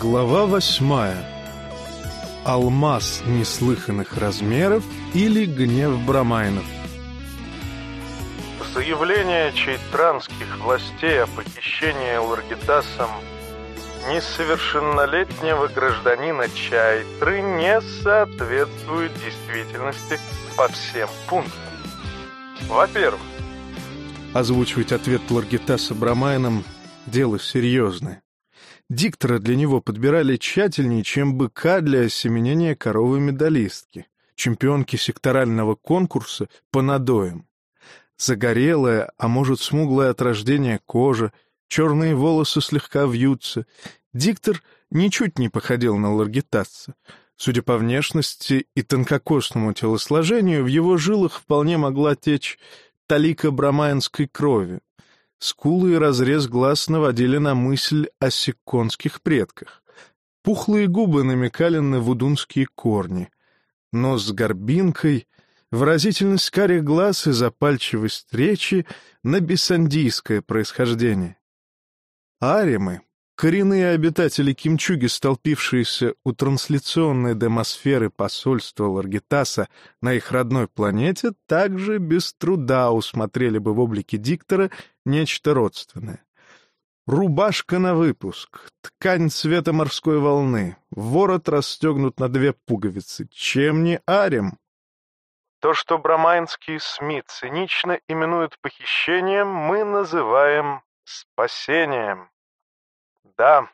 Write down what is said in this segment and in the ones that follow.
Глава восьмая. Алмаз неслыханных размеров или гнев брамайнов. Заявление чайтранских властей о похищении Ларгитасом несовершеннолетнего гражданина Чайтры не соответствует действительности по всем пунктам. Во-первых, Озвучивать ответ Ларгитаса Брамайном — дело серьезное. Диктора для него подбирали тщательнее, чем быка для осеменения коровы-медалистки, чемпионки секторального конкурса по надоям. Загорелая, а может, смуглая от рождения кожа, черные волосы слегка вьются. Диктор ничуть не походил на ларгитасца. Судя по внешности и тонкокосному телосложению, в его жилах вполне могла течь талика брамаинской крови. Скулы и разрез глаз наводили на мысль о секонских предках. Пухлые губы намекали на вудунские корни. Нос с горбинкой, выразительность карих глаз и запальчивость речи на бессандийское происхождение. Аримы, коренные обитатели Кимчуги, столпившиеся у трансляционной демосферы посольства Ларгитаса на их родной планете, также без труда усмотрели бы в облике диктора нечто родственное. Рубашка на выпуск, ткань цвета морской волны, ворот расстегнут на две пуговицы. Чем не арем? то, что брамайнские СМИ цинично именуют похищением, мы называем спасением. Да,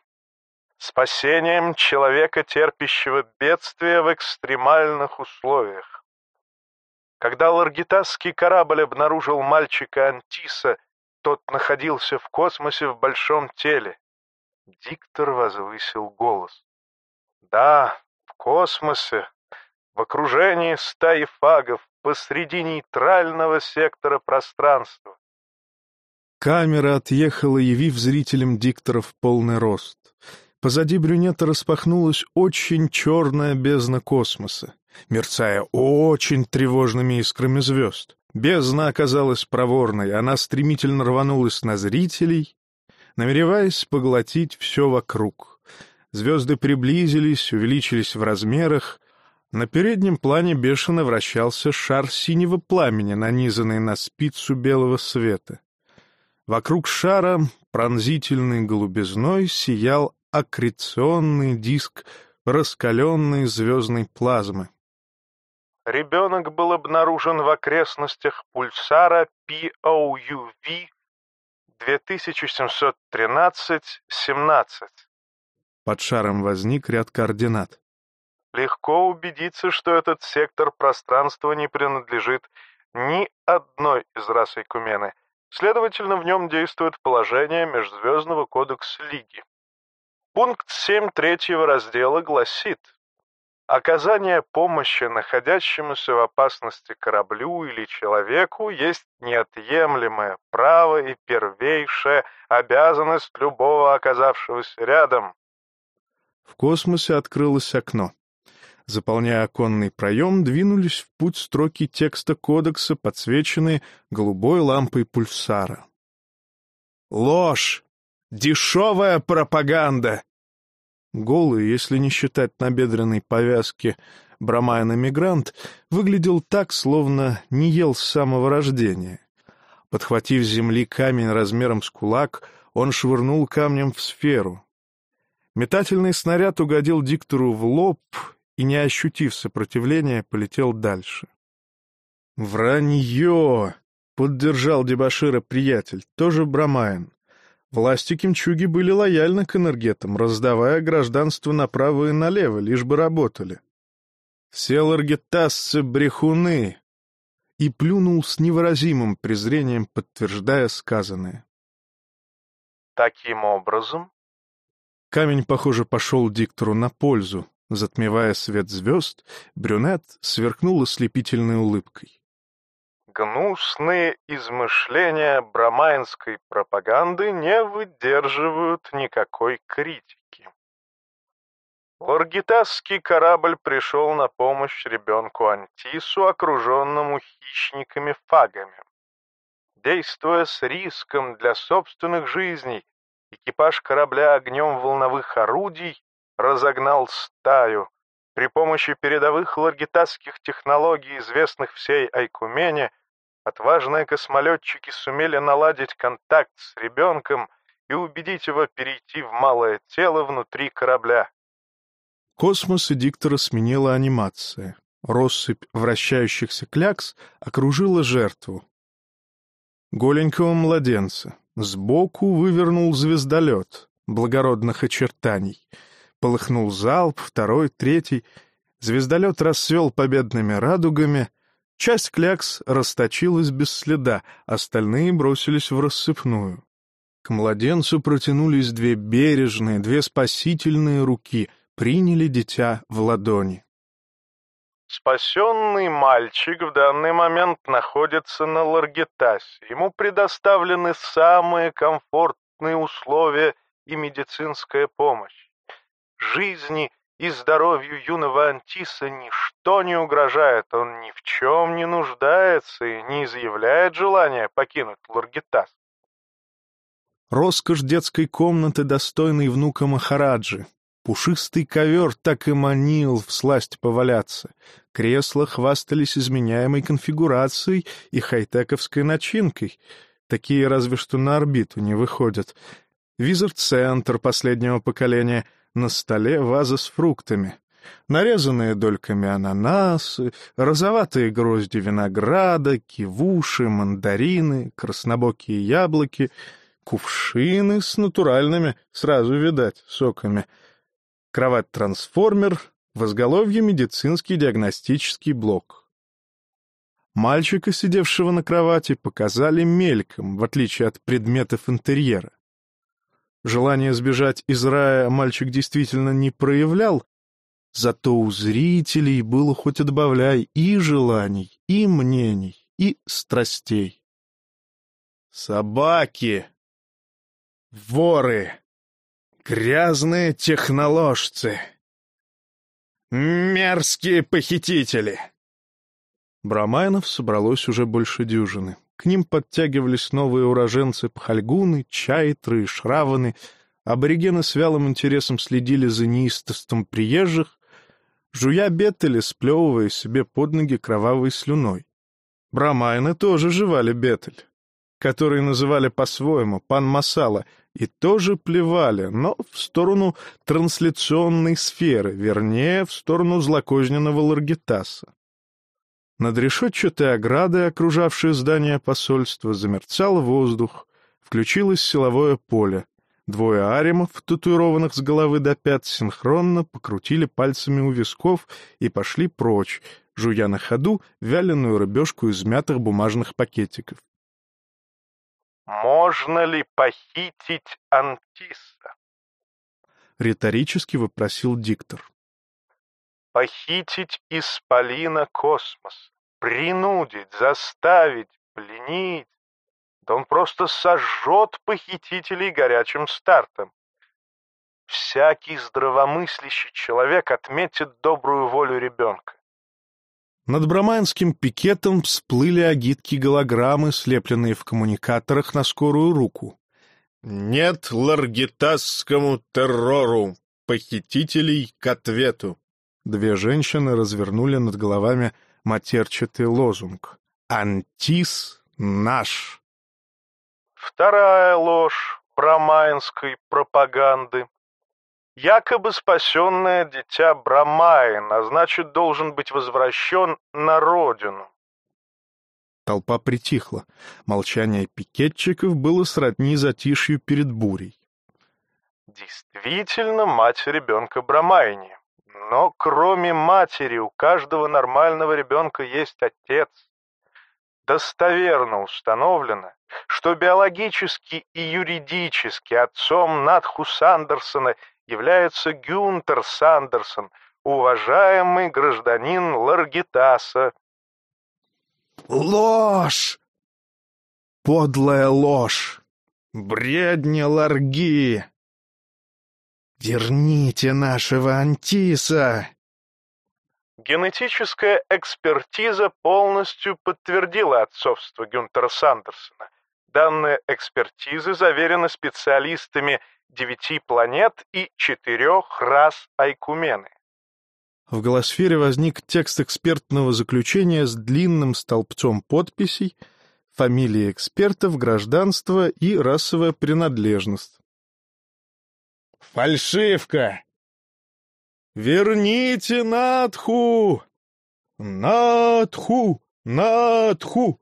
спасением человека, терпящего бедствия в экстремальных условиях. Когда ларгитасский корабль обнаружил мальчика Антиса, тот находился в космосе в большом теле. Диктор возвысил голос. Да, в космосе, в окружении стаи фагов, посреди нейтрального сектора пространства. Камера отъехала, явив зрителям диктора в полный рост. Позади брюнета распахнулась очень черная бездна космоса, мерцая очень тревожными искрами звезд. Бездна оказалась проворной, она стремительно рванулась на зрителей, намереваясь поглотить все вокруг. Звезды приблизились, увеличились в размерах. На переднем плане бешено вращался шар синего пламени, нанизанный на спицу белого света. Вокруг шара, пронзительной голубизной, сиял аккреционный диск раскаленной звездной плазмы. Ребенок был обнаружен в окрестностях пульсара POUV 2713-17. Под шаром возник ряд координат. Легко убедиться, что этот сектор пространства не принадлежит ни одной из рас Айкумены. Следовательно, в нем действует положение Межзвездного кодекса Лиги. Пункт 7 третьего раздела гласит Оказание помощи находящемуся в опасности кораблю или человеку есть неотъемлемое право и первейшая обязанность любого оказавшегося рядом. В космосе открылось окно. Заполняя оконный проем, двинулись в путь строки текста кодекса, подсвеченные голубой лампой пульсара. «Ложь! Дешевая пропаганда!» Голый, если не считать набедренной повязки, Брамайн-эмигрант выглядел так, словно не ел с самого рождения. Подхватив с земли камень размером с кулак, он швырнул камнем в сферу. Метательный снаряд угодил диктору в лоб и, не ощутив сопротивления, полетел дальше. «Вранье!» — поддержал дебошира приятель, тоже Брамайн. Власти Кимчуги были лояльны к энергетам, раздавая гражданство направо и налево, лишь бы работали. Все ларгетасцы — брехуны! И плюнул с невыразимым презрением, подтверждая сказанное. Таким образом, Камень, похоже, пошел диктору на пользу. Затмевая свет звезд, брюнет сверкнул ослепительной улыбкой. гнусные измышления брамайнской пропаганды не выдерживают никакой критики. Лоргитасский корабль пришел на помощь ребенку Антису, окруженному хищниками-фагами. Действуя с риском для собственных жизней, экипаж корабля огнем волновых орудий разогнал стаю. При помощи передовых ларгитасских технологий, известных всей Айкумене, отважные космолетчики сумели наладить контакт с ребенком и убедить его перейти в малое тело внутри корабля. Космос и диктора сменила анимация. Россыпь вращающихся клякс окружила жертву. Голенького младенца. Сбоку вывернул звездолет благородных очертаний. Полыхнул залп, второй, третий. Звездолет расцвел победными радугами. Часть клякс расточилась без следа, остальные бросились в рассыпную. К младенцу протянулись две бережные, две спасительные руки, приняли дитя в ладони. Спасенный мальчик в данный момент находится на Ларгетасе. Ему предоставлены самые комфортные условия и медицинская помощь. Жизни и здоровью юного Антиса ничто не угрожает, он ни в чем не нуждается и не изъявляет желания покинуть Ларгетас. Роскошь детской комнаты, достойной внука Махараджи. Пушистый ковер так и манил в сласть поваляться. Кресла хвастались изменяемой конфигурацией и хай-тековской начинкой. Такие разве что на орбиту не выходят. Визер-центр последнего поколения. На столе ваза с фруктами. Нарезанные дольками ананасы, розоватые грозди винограда, кивуши, мандарины, краснобокие яблоки, кувшины с натуральными, сразу видать, соками. Кровать-трансформер, в изголовье медицинский диагностический блок. Мальчика, сидевшего на кровати, показали мельком, в отличие от предметов интерьера. Желание сбежать из рая мальчик действительно не проявлял, зато у зрителей было хоть отбавляй и желаний, и мнений, и страстей. Собаки! Воры! Грязные техноложцы! Мерзкие похитители! Брамайнов собралось уже больше дюжины. К ним подтягивались новые уроженцы Пхальгуны, Чайтры и Шраваны. Аборигены с вялым интересом следили за неистовством приезжих, жуя беттели, сплевывая себе под ноги кровавой слюной. Брамайны тоже жевали беттель, который называли по-своему пан Масала, и тоже плевали, но в сторону трансляционной сферы, вернее, в сторону злокозненного Ларгитаса. Над решетчатой оградой, окружавшей здание посольства, замерцал воздух, включилось силовое поле. Двое аримов, татуированных с головы до пят, синхронно покрутили пальцами у висков и пошли прочь, жуя на ходу вяленую рыбешку из мятых бумажных пакетиков. «Можно ли похитить Антиса?» — риторически вопросил диктор похитить исполина космос, принудить, заставить, пленить. Да он просто сожжет похитителей горячим стартом. Всякий здравомыслящий человек отметит добрую волю ребенка. Над Браманским пикетом всплыли агитки голограммы, слепленные в коммуникаторах на скорую руку. «Нет ларгитасскому террору! Похитителей к ответу!» Две женщины развернули над головами матерчатый лозунг «Антис наш». Вторая ложь брамайнской пропаганды. Якобы спасенное дитя Брамайн, а значит, должен быть возвращен на родину. Толпа притихла. Молчание пикетчиков было сродни затишью перед бурей. Действительно, мать ребенка Брамайни. Но кроме матери у каждого нормального ребенка есть отец. Достоверно установлено, что биологически и юридически отцом Надху Сандерсона является Гюнтер Сандерсон, уважаемый гражданин Ларгитаса. Ложь! Подлая ложь! Бредни Ларги! «Верните нашего Антиса!» Генетическая экспертиза полностью подтвердила отцовство Гюнтера Сандерсона. Данные экспертизы заверены специалистами девяти планет и четырех рас Айкумены. В голосфере возник текст экспертного заключения с длинным столбцом подписей, фамилии экспертов, гражданство и расовая принадлежность. «Фальшивка!» «Верните Надху! Надху! Надху!»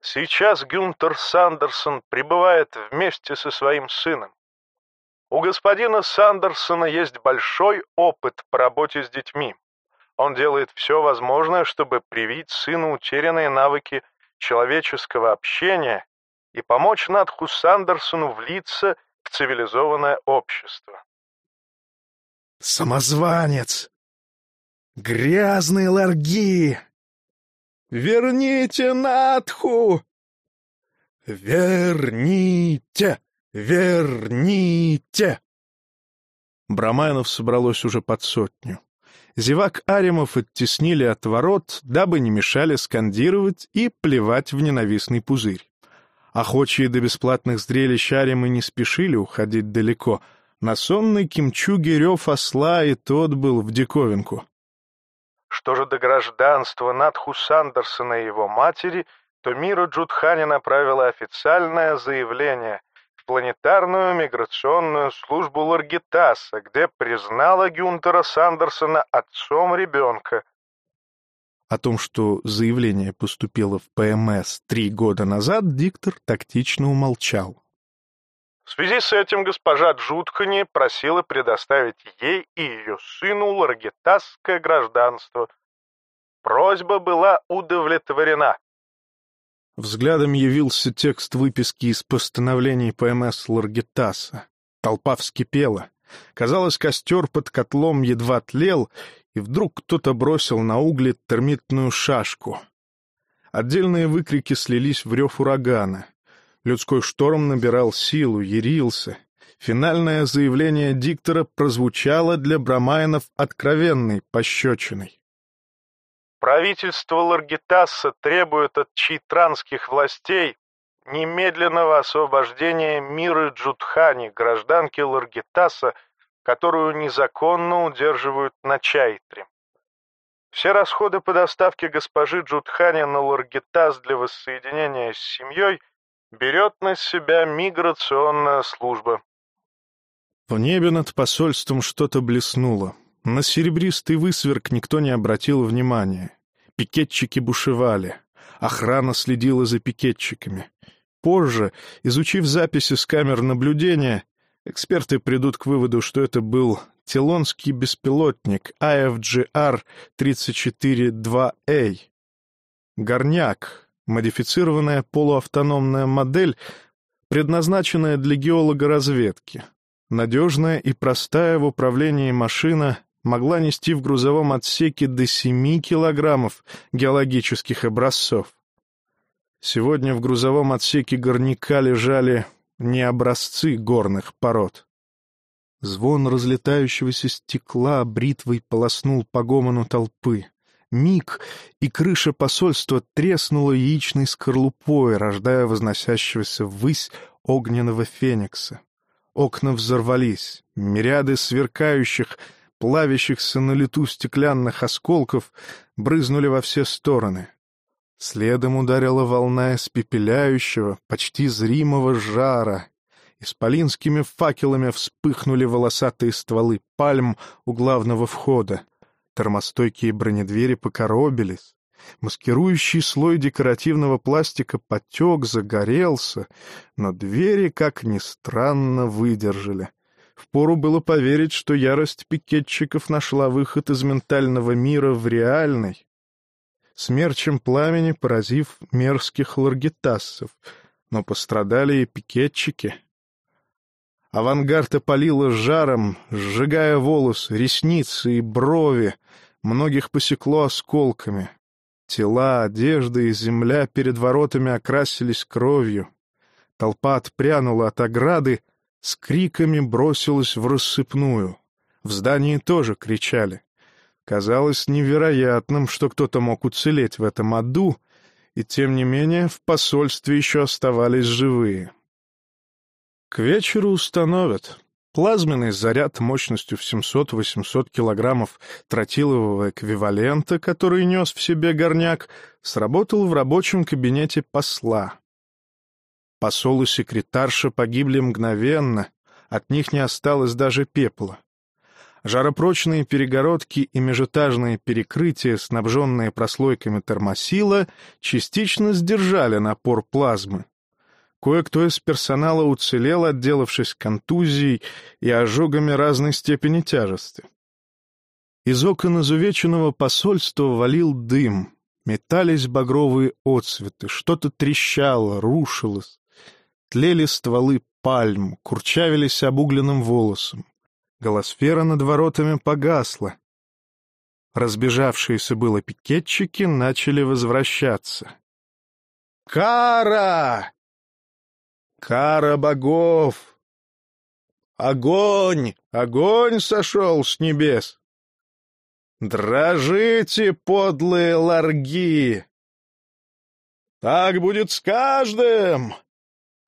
Сейчас Гюнтер Сандерсон пребывает вместе со своим сыном. У господина Сандерсона есть большой опыт по работе с детьми. Он делает все возможное, чтобы привить сыну утерянные навыки человеческого общения и помочь Надху Сандерсону влиться цивилизованное общество. «Самозванец! Грязные ларги! Верните Надху! Верните!» «Верните!» Браманов собралось уже под сотню. Зевак Аримов оттеснили от ворот, дабы не мешали скандировать и плевать в ненавистный пузырь. Охочие до бесплатных зрелищ Аримы не спешили уходить далеко. На сонной кимчуге рев осла и тот был в диковинку. Что же до гражданства Надху Сандерсона и его матери, то Мира Джудхани направила официальное заявление — планетарную миграционную службу Ларгитаса, где признала Гюнтера Сандерсона отцом ребенка. О том, что заявление поступило в ПМС три года назад, диктор тактично умолчал. В связи с этим госпожа Джуткани просила предоставить ей и ее сыну ларгитасское гражданство. Просьба была удовлетворена. Взглядом явился текст выписки из постановлений ПМС Ларгитаса. Толпа вскипела. Казалось, костер под котлом едва тлел, и вдруг кто-то бросил на угли термитную шашку. Отдельные выкрики слились в рев урагана. Людской шторм набирал силу, ярился. Финальное заявление диктора прозвучало для Брамайнов откровенной пощечиной. Правительство Ларгитаса требует от читранских властей немедленного освобождения Миры Джудхани, гражданки Ларгитаса, которую незаконно удерживают на Чайтре. Все расходы по доставке госпожи Джудхани на Ларгитас для воссоединения с семьей берет на себя миграционная служба. В небе над посольством что-то блеснуло. На серебристый высверк никто не обратил внимания. Пикетчики бушевали. Охрана следила за пикетчиками. Позже, изучив записи с камер наблюдения, эксперты придут к выводу, что это был телонский беспилотник IFGR-34-2A. Горняк, модифицированная полуавтономная модель, предназначенная для геолога-разведки. Надежная и простая в управлении машина могла нести в грузовом отсеке до 7 килограммов геологических образцов. Сегодня в грузовом отсеке горняка лежали не образцы горных пород. Звон разлетающегося стекла бритвой полоснул по гомону толпы. Миг, и крыша посольства треснула яичной скорлупой, рождая возносящегося ввысь огненного феникса. Окна взорвались, мириады сверкающих, плавящихся на лету стеклянных осколков, брызнули во все стороны. Следом ударила волна испепеляющего, почти зримого жара. Исполинскими факелами вспыхнули волосатые стволы пальм у главного входа. Термостойкие бронедвери покоробились. Маскирующий слой декоративного пластика потек, загорелся, но двери, как ни странно, выдержали — Впору было поверить, что ярость пикетчиков нашла выход из ментального мира в реальный. Смерчем пламени поразив мерзких ларгитассов, но пострадали и пикетчики. Авангард опалило жаром, сжигая волосы, ресницы и брови, многих посекло осколками. Тела, одежда и земля перед воротами окрасились кровью. Толпа отпрянула от ограды, с криками бросилась в рассыпную. В здании тоже кричали. Казалось невероятным, что кто-то мог уцелеть в этом аду, и тем не менее в посольстве еще оставались живые. К вечеру установят. Плазменный заряд мощностью в 700-800 килограммов тротилового эквивалента, который нес в себе горняк, сработал в рабочем кабинете посла. Посол и секретарша погибли мгновенно, от них не осталось даже пепла. Жаропрочные перегородки и межэтажные перекрытия, снабженные прослойками термосила, частично сдержали напор плазмы. Кое-кто из персонала уцелел, отделавшись контузией и ожогами разной степени тяжести. Из окон изувеченного посольства валил дым, метались багровые отцветы, что-то трещало, рушилось. Тлели стволы пальм, курчавились обугленным волосом. Голосфера над воротами погасла. Разбежавшиеся было пикетчики начали возвращаться. «Кара!» Кара богов! Огонь! Огонь сошел с небес! Дрожите, подлые ларги! Так будет с каждым!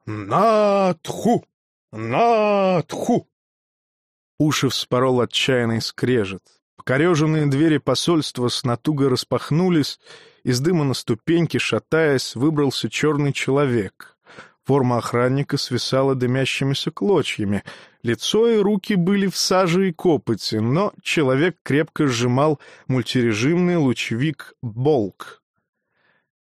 Натху! Натху! Уши вспорол отчаянный скрежет. Покореженные двери посольства с натугой распахнулись, из дыма на ступеньки, шатаясь, выбрался черный человек — Форма охранника свисала дымящимися клочьями. Лицо и руки были в саже и копоти, но человек крепко сжимал мультирежимный лучевик «Болк».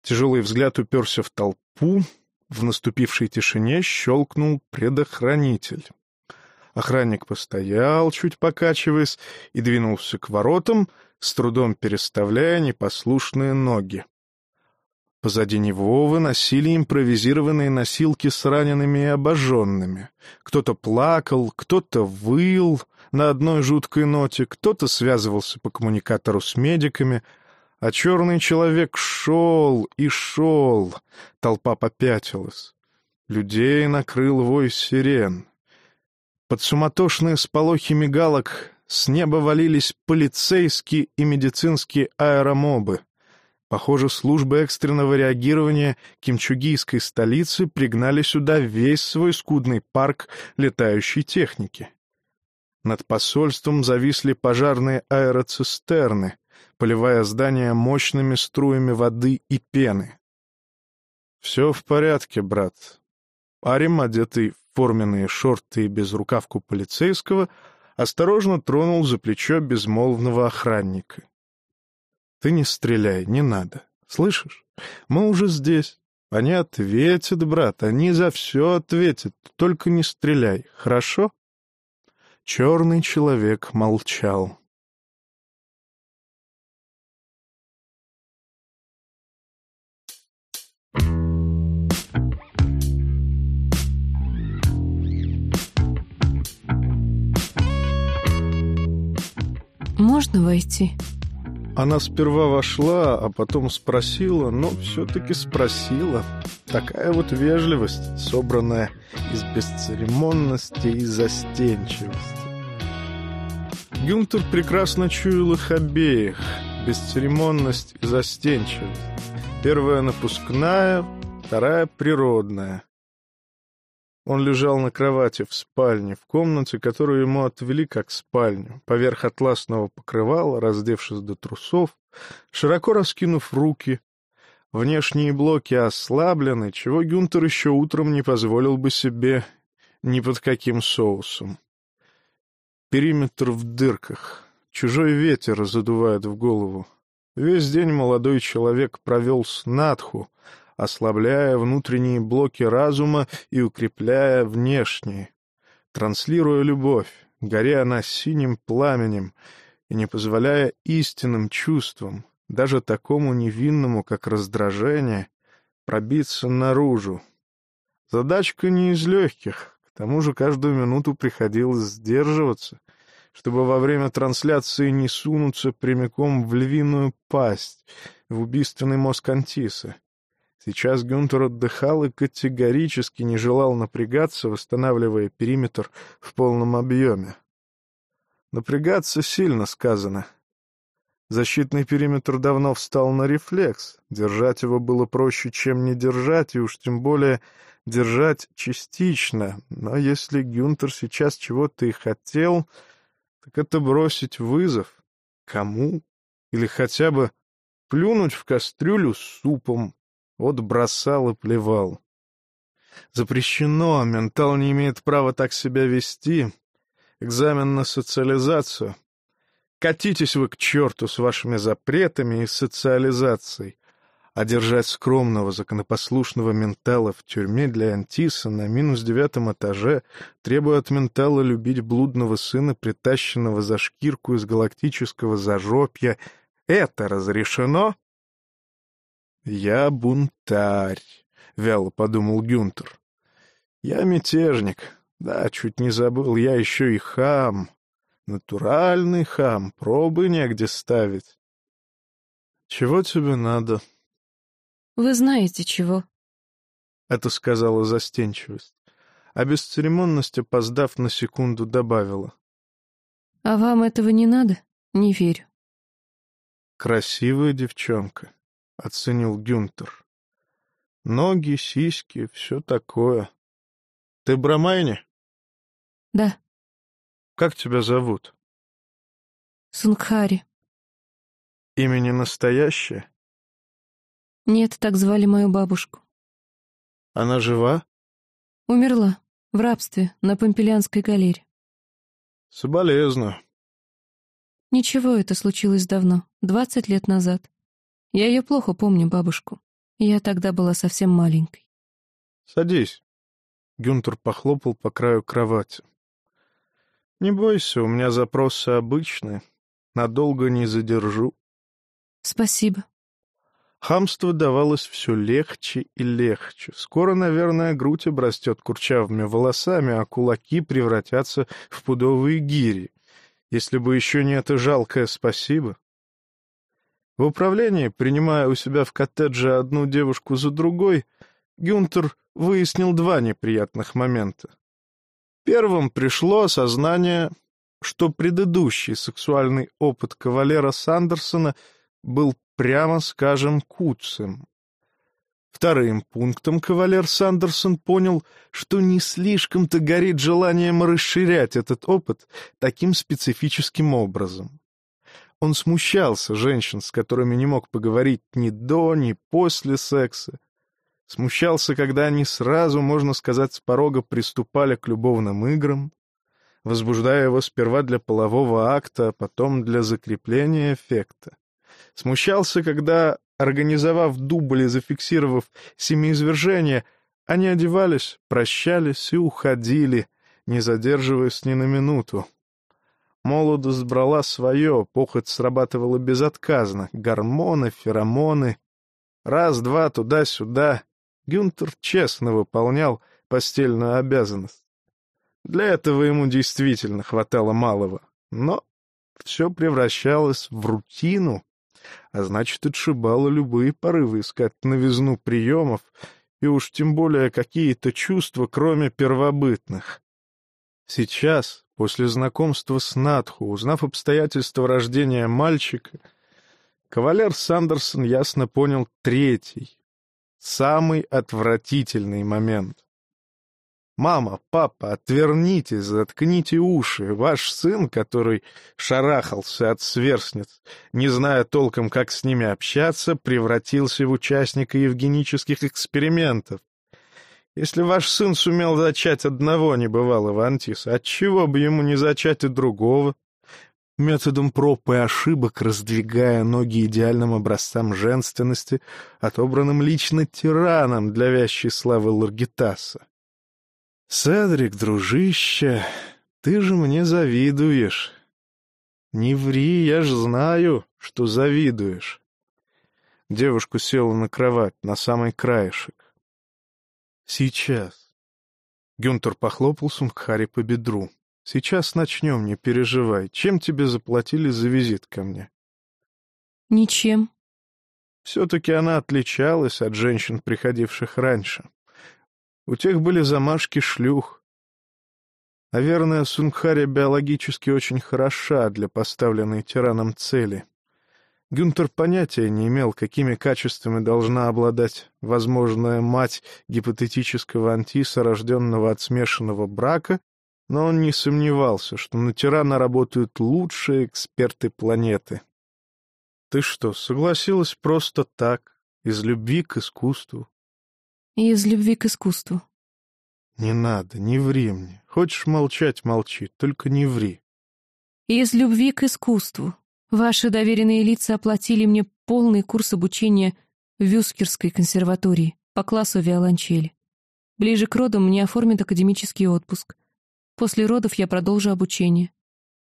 Тяжелый взгляд уперся в толпу. В наступившей тишине щелкнул предохранитель. Охранник постоял, чуть покачиваясь, и двинулся к воротам, с трудом переставляя непослушные ноги. Позади него выносили импровизированные носилки с ранеными и обожженными. Кто-то плакал, кто-то выл на одной жуткой ноте, кто-то связывался по коммуникатору с медиками, а черный человек шел и шел. Толпа попятилась. Людей накрыл вой сирен. Под суматошные сполохи мигалок с неба валились полицейские и медицинские аэромобы. Похоже, службы экстренного реагирования кимчугийской столицы пригнали сюда весь свой скудный парк летающей техники. Над посольством зависли пожарные аэроцистерны, поливая здание мощными струями воды и пены. «Все в порядке, брат». Арим, одетый в форменные шорты и безрукавку полицейского, осторожно тронул за плечо безмолвного охранника. Ты не стреляй, не надо. Слышишь? Мы уже здесь. Они ответят, брат, они за все ответят. Только не стреляй, хорошо? Черный человек молчал. «Можно войти?» Она сперва вошла, а потом спросила, но все-таки спросила. Такая вот вежливость, собранная из бесцеремонности и застенчивости. Гюнтер прекрасно чуял их обеих, бесцеремонность и застенчивость. Первая напускная, вторая природная. Он лежал на кровати в спальне, в комнате, которую ему отвели как спальню, поверх атласного покрывала, раздевшись до трусов, широко раскинув руки. Внешние блоки ослаблены, чего Гюнтер еще утром не позволил бы себе ни под каким соусом. Периметр в дырках. Чужой ветер задувает в голову. Весь день молодой человек провел с Надху, ослабляя внутренние блоки разума и укрепляя внешние, транслируя любовь, горя она синим пламенем и не позволяя истинным чувствам, даже такому невинному, как раздражение, пробиться наружу. Задачка не из легких, к тому же каждую минуту приходилось сдерживаться, чтобы во время трансляции не сунуться прямиком в львиную пасть, в убийственный мозг Антиса. Сейчас Гюнтер отдыхал и категорически не желал напрягаться, восстанавливая периметр в полном объеме. Напрягаться сильно сказано. Защитный периметр давно встал на рефлекс. Держать его было проще, чем не держать, и уж тем более держать частично, но если Гюнтер сейчас чего-то и хотел, так это бросить вызов. Кому? Или хотя бы плюнуть в кастрюлю с супом. Вот бросал и плевал. Запрещено, ментал не имеет права так себя вести. Экзамен на социализацию. Катитесь вы к черту с вашими запретами и социализацией. А держать скромного, законопослушного ментала в тюрьме для Антиса на минус девятом этаже, требуя от ментала любить блудного сына, притащенного за шкирку из галактического зажопья, это разрешено? «Я бунтарь», — вяло подумал Гюнтер. «Я мятежник. Да, чуть не забыл, я еще и хам. Натуральный хам, пробы негде ставить». «Чего тебе надо?» Вы знаете чего. Это сказала застенчивость. А бесцеремонность, опоздав на секунду, добавила. А вам этого не надо? Не верю. Красивая девчонка, оценил Гюнтер. Ноги, сиськи, все такое. Ты Брамайни? Да. Как тебя зовут? Сунгхари. Имени настоящее? Нет, так звали мою бабушку. Она жива? Умерла. В рабстве, на Помпелянской галере. Соболезную. Ничего, это случилось давно, двадцать лет назад. Я ее плохо помню, бабушку. Я тогда была совсем маленькой. Садись. Гюнтер похлопал по краю кровати. Не бойся, у меня запросы обычные. Надолго не задержу. Спасибо. Хамство давалось все легче и легче. Скоро, наверное, грудь обрастет курчавыми волосами, а кулаки превратятся в пудовые гири. Если бы еще не это жалкое спасибо. В управлении, принимая у себя в коттедже одну девушку за другой, Гюнтер выяснил два неприятных момента. Первым пришло осознание, что предыдущий сексуальный опыт кавалера Сандерсона был прямо скажем, куцем. Вторым пунктом кавалер Сандерсон понял, что не слишком-то горит желанием расширять этот опыт таким специфическим образом. Он смущался женщин, с которыми не мог поговорить ни до, ни после секса. Смущался, когда они сразу, можно сказать, с порога приступали к любовным играм, возбуждая его сперва для полового акта, а потом для закрепления эффекта. Смущался, когда, организовав дубль и зафиксировав семиизвержение, они одевались, прощались и уходили, не задерживаясь ни на минуту. Молодость брала свое, похоть срабатывала безотказно. Гормоны, феромоны. Раз-два туда-сюда. Гюнтер честно выполнял постельную обязанность. Для этого ему действительно хватало малого. Но все превращалось в рутину, а значит, отшибало любые порывы искать новизну приемов и уж тем более какие-то чувства, кроме первобытных. Сейчас, после знакомства с Надху, узнав обстоятельства рождения мальчика, кавалер Сандерсон ясно понял третий, самый отвратительный момент. «Мама, папа, отвернитесь, заткните уши. Ваш сын, который шарахался от сверстниц, не зная толком, как с ними общаться, превратился в участника евгенических экспериментов. Если ваш сын сумел зачать одного небывалого антиса, отчего бы ему не зачать и другого?» методом проб и ошибок раздвигая ноги идеальным образцам женственности, отобранным лично тираном для вящей славы Ларгитаса. «Седрик, дружище, ты же мне завидуешь. Не ври, я ж знаю, что завидуешь». Девушка села на кровать, на самый краешек. «Сейчас». Гюнтер похлопал Сунгхари по бедру. «Сейчас начнем, не переживай. Чем тебе заплатили за визит ко мне?» «Ничем». Все-таки она отличалась от женщин, приходивших раньше. У тех были замашки шлюх. Наверное, Сунгхари биологически очень хороша для поставленной тираном цели. Гюнтер понятия не имел, какими качествами должна обладать возможная мать гипотетического антиса, рожденного от смешанного брака, но он не сомневался, что на тирана работают лучшие эксперты планеты. «Ты что, согласилась просто так, из любви к искусству?» «Из любви к искусству». «Не надо, не ври мне. Хочешь молчать — молчи, только не ври». «Из любви к искусству», Ваши доверенные лица оплатили мне полный курс обучения в Вюскерской консерватории по классу виолончели. Ближе к родам мне оформят академический отпуск. После родов я продолжу обучение.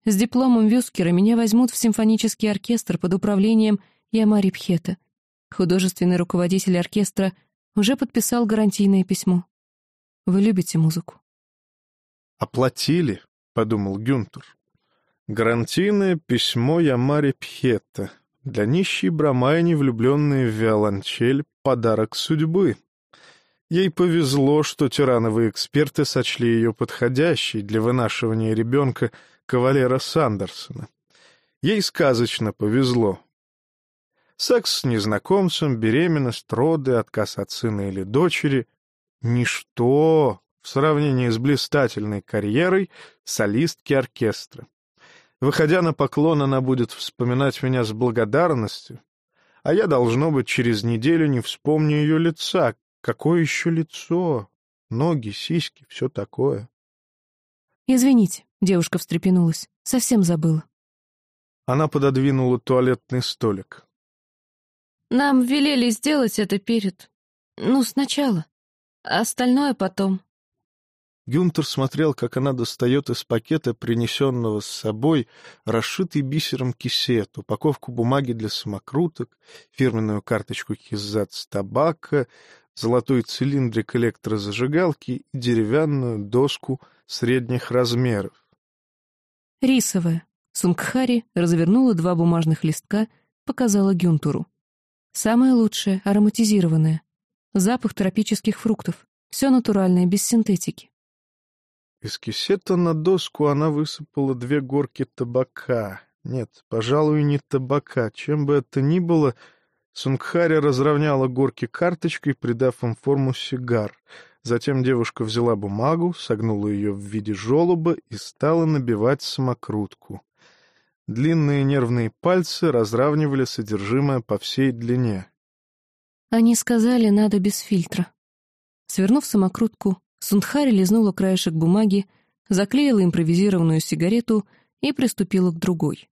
С дипломом Вюскера меня возьмут в симфонический оркестр под управлением Ямари Пхета. Художественный руководитель оркестра уже подписал гарантийное письмо. Вы любите музыку? «Оплатили», — подумал Гюнтер. Гарантийное письмо Ямари Пхетта. Для нищей Брамайни, влюбленной в виолончель, подарок судьбы. Ей повезло, что тирановые эксперты сочли ее подходящей для вынашивания ребенка кавалера Сандерсона. Ей сказочно повезло. Секс с незнакомцем, беременность, роды, отказ от сына или дочери — ничто в сравнении с блистательной карьерой солистки оркестра. Выходя на поклон, она будет вспоминать меня с благодарностью, а я, должно быть, через неделю не вспомню ее лица. Какое еще лицо? Ноги, сиськи, все такое. «Извините», — девушка встрепенулась, — «совсем забыла». Она пододвинула туалетный столик. «Нам велели сделать это перед... Ну, сначала. А остальное потом». Гюнтер смотрел, как она достает из пакета, принесенного с собой, расшитый бисером кисет, упаковку бумаги для самокруток, фирменную карточку кизац табака, золотой цилиндрик электрозажигалки и деревянную доску средних размеров. «Рисовая». Сунгхари развернула два бумажных листка, показала Гюнтуру. «Самое лучшее, ароматизированное. Запах тропических фруктов. Все натуральное, без синтетики. Из кисета на доску она высыпала две горки табака. Нет, пожалуй, не табака. Чем бы это ни было, Сунгхари разровняла горки карточкой, придав им форму сигар. Затем девушка взяла бумагу, согнула ее в виде желоба и стала набивать самокрутку. Длинные нервные пальцы разравнивали содержимое по всей длине. Они сказали, надо без фильтра. Свернув самокрутку, Сундхари лизнула краешек бумаги, заклеила импровизированную сигарету и приступила к другой.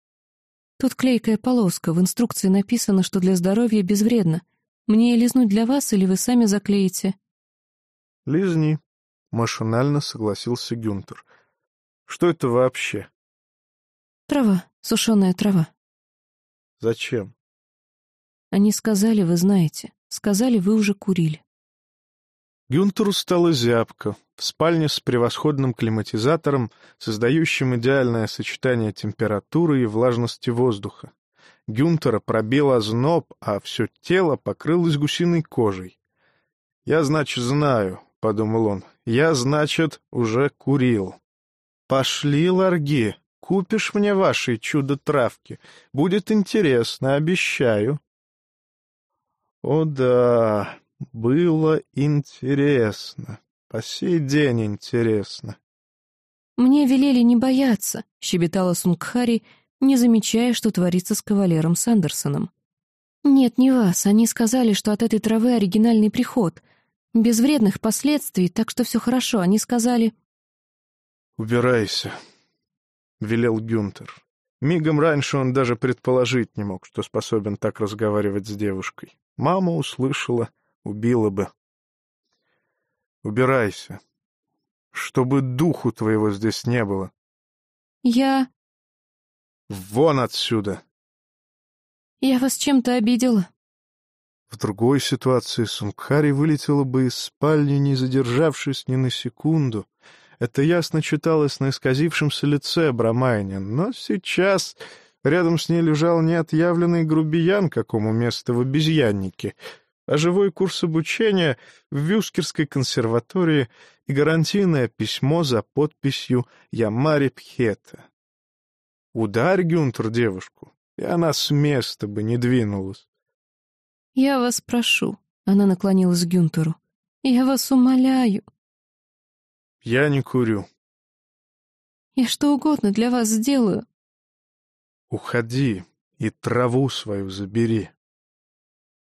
Тут клейкая полоска, в инструкции написано, что для здоровья безвредно. Мне лизнуть для вас или вы сами заклеите? Лизни, машинально согласился Гюнтер. Что это вообще? Трава, сушеная трава. Зачем? Они сказали, вы знаете. Сказали, вы уже курили. Гюнтеру стало зябко. В спальне с превосходным климатизатором, создающим идеальное сочетание температуры и влажности воздуха. Гюнтера пробил озноб, а все тело покрылось гусиной кожей. «Я, значит, знаю», — подумал он. «Я, значит, уже курил». «Пошли, ларги, купишь мне ваши чудо-травки. Будет интересно, обещаю». «О да, было интересно. По сей день интересно. «Мне велели не бояться», — щебетала Сунгхари, не замечая, что творится с кавалером Сандерсоном. «Нет, не вас. Они сказали, что от этой травы оригинальный приход. Без вредных последствий, так что все хорошо. Они сказали...» «Убирайся», — велел Гюнтер. Мигом раньше он даже предположить не мог, что способен так разговаривать с девушкой. Мама услышала Убила бы. Убирайся. Чтобы духу твоего здесь не было. Я... Вон отсюда. Я вас чем-то обидела. В другой ситуации Сунгхари вылетела бы из спальни, не задержавшись ни на секунду. Это ясно читалось на исказившемся лице Брамайне, но сейчас рядом с ней лежал неотъявленный грубиян, какому место в обезьяннике — а живой курс обучения в Вюскерской консерватории и гарантийное письмо за подписью Ямари Пхета. Ударь, Гюнтер, девушку. и она с места бы не двинулась. «Я вас прошу», — она наклонилась к Гюнтеру. «Я вас умоляю». «Я не курю». «Я что угодно для вас сделаю». «Уходи и траву свою забери».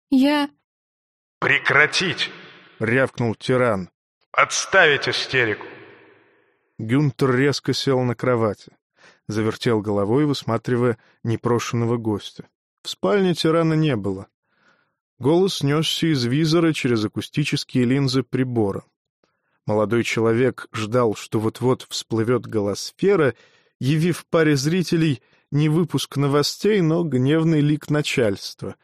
«Я...» «Прекратить!» — рявкнул тиран. «Отставить истерику!» Гюнтер резко сел на кровати, завертел головой, высматривая непрошенного гостя. В спальне тирана не было. Голос несся из визора через акустические линзы прибора. Молодой человек ждал, что вот-вот всплывет голосфера, явив паре зрителей не выпуск новостей, но гневный лик начальства.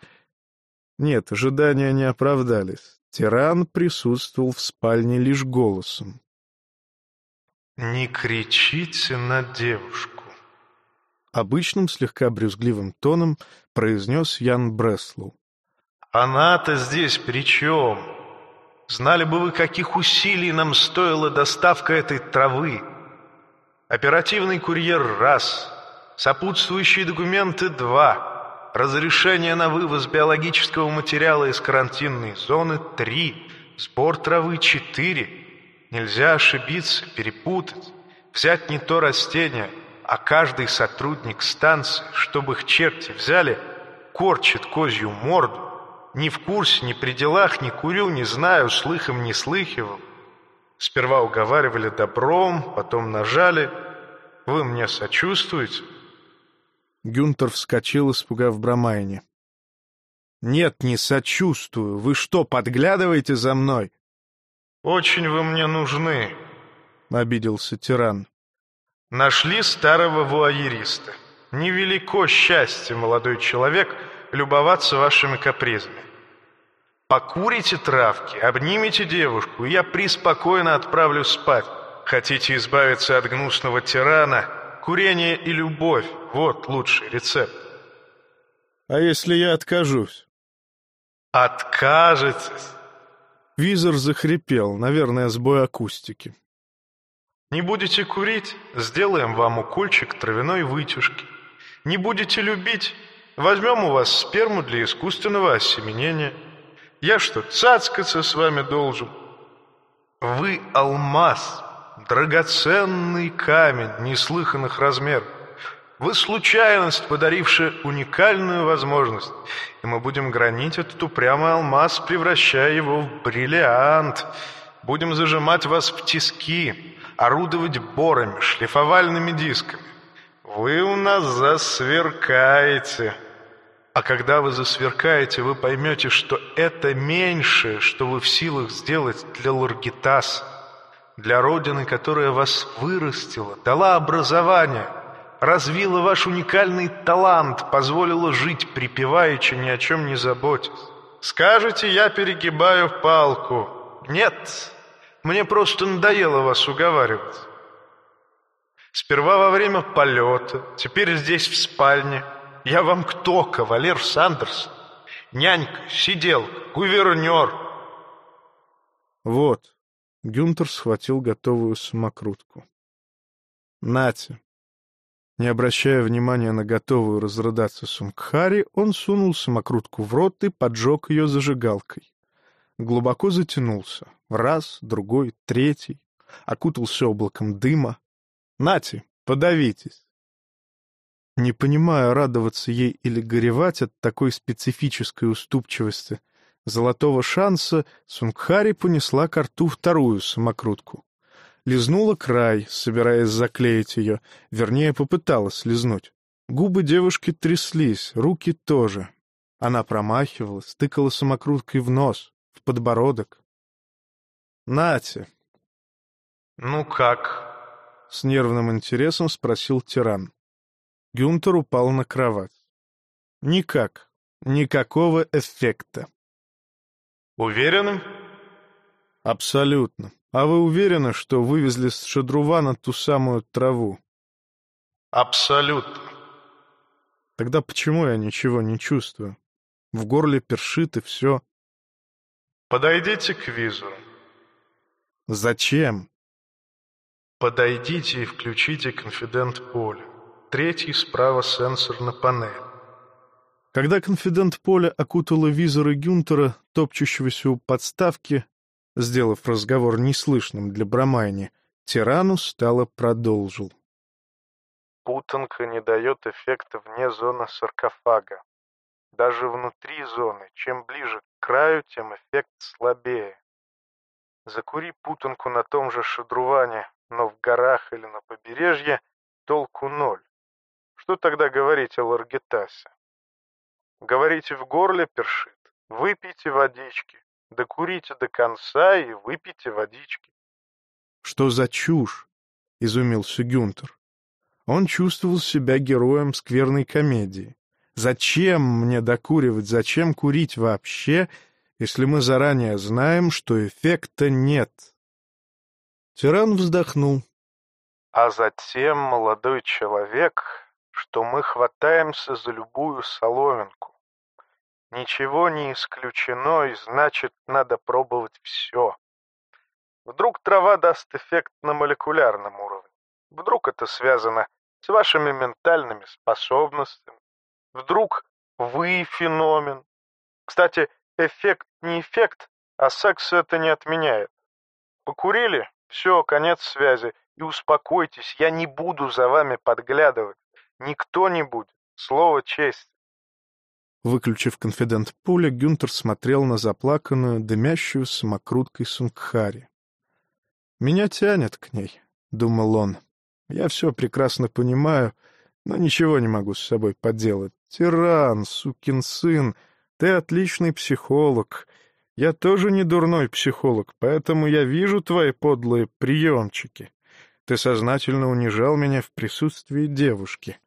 Нет, ожидания не оправдались. Тиран присутствовал в спальне лишь голосом. «Не кричите на девушку», — обычным слегка брюзгливым тоном произнес Ян Бреслоу. «Она-то здесь при чем? Знали бы вы, каких усилий нам стоила доставка этой травы. Оперативный курьер — раз, сопутствующие документы — два, разрешение на вывоз биологического материала из карантинной зоны — три, сбор травы — четыре. Нельзя ошибиться, перепутать, взять не то растение, а каждый сотрудник станции, чтобы их черти взяли, корчит козью морду, ни в курсе, ни при делах, ни курю, не знаю, слыхом не слыхивал. Сперва уговаривали добром, потом нажали. Вы мне сочувствуете?» Гюнтер вскочил, испугав Брамайни. «Нет, не сочувствую. Вы что, подглядываете за мной?» «Очень вы мне нужны», — обиделся тиран. «Нашли старого вуайериста. Невелико счастье, молодой человек, любоваться вашими капризами. Покурите травки, обнимите девушку, и я приспокойно отправлю спать. Хотите избавиться от гнусного тирана? Курение и любовь — вот лучший рецепт. А если я откажусь? Откажетесь? Визор захрипел, наверное, сбой акустики. Не будете курить? Сделаем вам укольчик травяной вытяжки. Не будете любить? Возьмем у вас сперму для искусственного осеменения. Я что, цацкаться с вами должен? Вы алмаз, драгоценный камень неслыханных размеров. Вы случайность, подарившая уникальную возможность, и мы будем гранить этот упрямый алмаз, превращая его в бриллиант. Будем зажимать вас в тиски, орудовать борами, шлифовальными дисками. Вы у нас засверкаете. А когда вы засверкаете, вы поймете, что это меньшее, что вы в силах сделать для Ларгитаса, для Родины, которая вас вырастила, дала образование, развила ваш уникальный талант, позволила жить припеваючи, ни о чем не заботясь. Скажете, я перегибаю палку. Нет, мне просто надоело вас уговаривать. Сперва во время полета, теперь здесь в спальне – я вам кто, кавалер Сандерс? Нянька, сиделка, гувернер. Вот. Гюнтер схватил готовую самокрутку. Нате. Не обращая внимания на готовую разрыдаться Сумкхари, он сунул самокрутку в рот и поджег ее зажигалкой. Глубоко затянулся. Раз, другой, третий. Окутался облаком дыма. «Нати, подавитесь!» Не понимая, радоваться ей или горевать от такой специфической уступчивости золотого шанса, Сунгхари понесла к рту вторую самокрутку. Лизнула край, собираясь заклеить ее, вернее, попыталась лизнуть. Губы девушки тряслись, руки тоже. Она промахивалась, тыкала самокруткой в нос, в подбородок. «Нате!» «Ну как?» — с нервным интересом спросил тиран. Гюнтер упал на кровать. Никак. Никакого эффекта. Уверены? Абсолютно. А вы уверены, что вывезли с Шадрувана ту самую траву? Абсолютно. Тогда почему я ничего не чувствую? В горле першит и все. Подойдите к визору. Зачем? Подойдите и включите конфидент поле. Третий справа сенсор на панели. Когда конфидент Поля окутала визоры Гюнтера, топчущегося у подставки, сделав разговор неслышным для Брамайни, Тиранус стало продолжил. Путанка не дает эффекта вне зоны саркофага. Даже внутри зоны, чем ближе к краю, тем эффект слабее. Закури путанку на том же шадруване, но в горах или на побережье, толку ноль. Что тогда говорить о Ларгетасе? Говорите, в горле першит, выпейте водички, докурите до конца и выпейте водички. Что за чушь? — изумился Гюнтер. Он чувствовал себя героем скверной комедии. Зачем мне докуривать, зачем курить вообще, если мы заранее знаем, что эффекта нет? Тиран вздохнул. А затем, молодой человек, что мы хватаемся за любую соломинку. Ничего не исключено, и значит, надо пробовать все. Вдруг трава даст эффект на молекулярном уровне. Вдруг это связано с вашими ментальными способностями, Вдруг вы феномен. Кстати, эффект не эффект, а секс это не отменяет. Покурили? Все, конец связи. И успокойтесь, я не буду за вами подглядывать. Никто не будет. Слово честь. Выключив конфидент пуля, Гюнтер смотрел на заплаканную, дымящую самокруткой Сунгхари. «Меня тянет к ней», — думал он. «Я все прекрасно понимаю, но ничего не могу с собой поделать. Тиран, сукин сын, ты отличный психолог. Я тоже не дурной психолог, поэтому я вижу твои подлые приемчики. Ты сознательно унижал меня в присутствии девушки.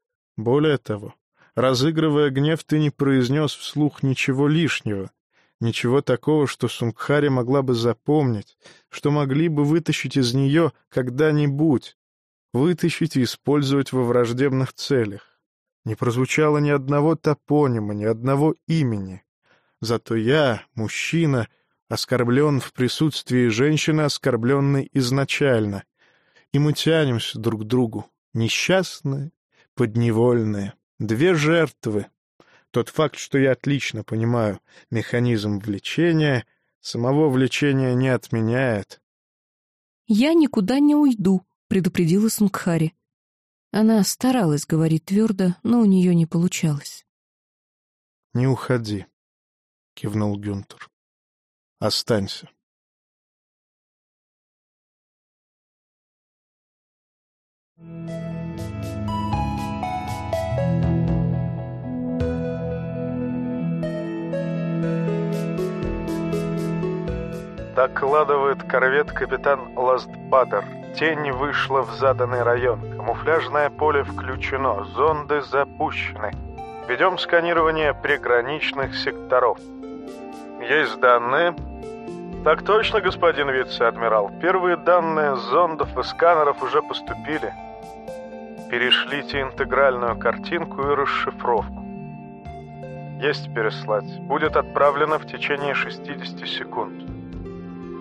Более того, разыгрывая гнев, ты не произнес вслух ничего лишнего, ничего такого, что Сунгхари могла бы запомнить, что могли бы вытащить из нее когда-нибудь, вытащить и использовать во враждебных целях. Не прозвучало ни одного топонима, ни одного имени. Зато я, мужчина, оскорблен в присутствии женщины, оскорбленной изначально. И мы тянемся друг к другу, несчастные, подневольные, две жертвы. Тот факт, что я отлично понимаю механизм влечения, самого влечения не отменяет. «Я никуда не уйду», — предупредила Сунгхари. Она старалась говорить твердо, но у нее не получалось. «Не уходи», — кивнул Гюнтер. «Останься». Докладывает корвет капитан Ластбадер. Тень вышла в заданный район. Камуфляжное поле включено. Зонды запущены. Ведем сканирование приграничных секторов. Есть данные? Так точно, господин вице-адмирал. Первые данные зондов и сканеров уже поступили. Перешлите интегральную картинку и расшифровку. Есть переслать. Будет отправлено в течение 60 секунд.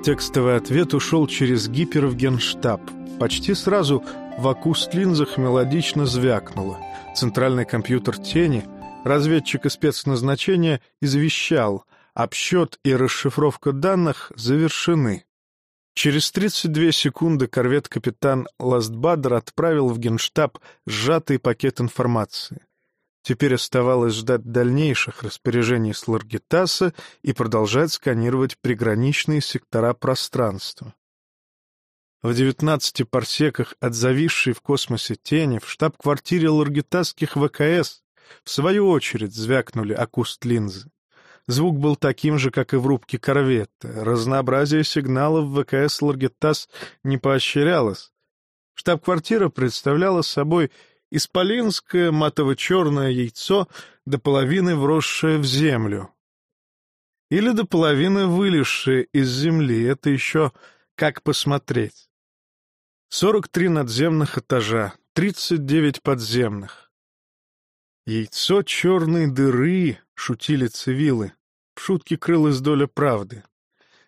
Текстовый ответ ушел через гипер в генштаб. Почти сразу в акуст-линзах мелодично звякнуло. Центральный компьютер тени, разведчик и спецназначения, извещал. Обсчет и расшифровка данных завершены. Через 32 секунды корвет-капитан Ластбадер отправил в генштаб сжатый пакет информации. Теперь оставалось ждать дальнейших распоряжений с Ларгитаса и продолжать сканировать приграничные сектора пространства. В 19 парсеках от зависшей в космосе тени в штаб-квартире ларгитасских ВКС в свою очередь звякнули акуст-линзы. Звук был таким же, как и в рубке корвета. Разнообразие сигналов в ВКС Ларгитас не поощрялось. Штаб-квартира представляла собой исполинское матово-черное яйцо до половины вросшее в землю. Или до половины вылезшее из земли, это еще как посмотреть. 43 надземных этажа, 39 подземных. Яйцо черной дыры, шутили цивилы. В шутке крылась доля правды.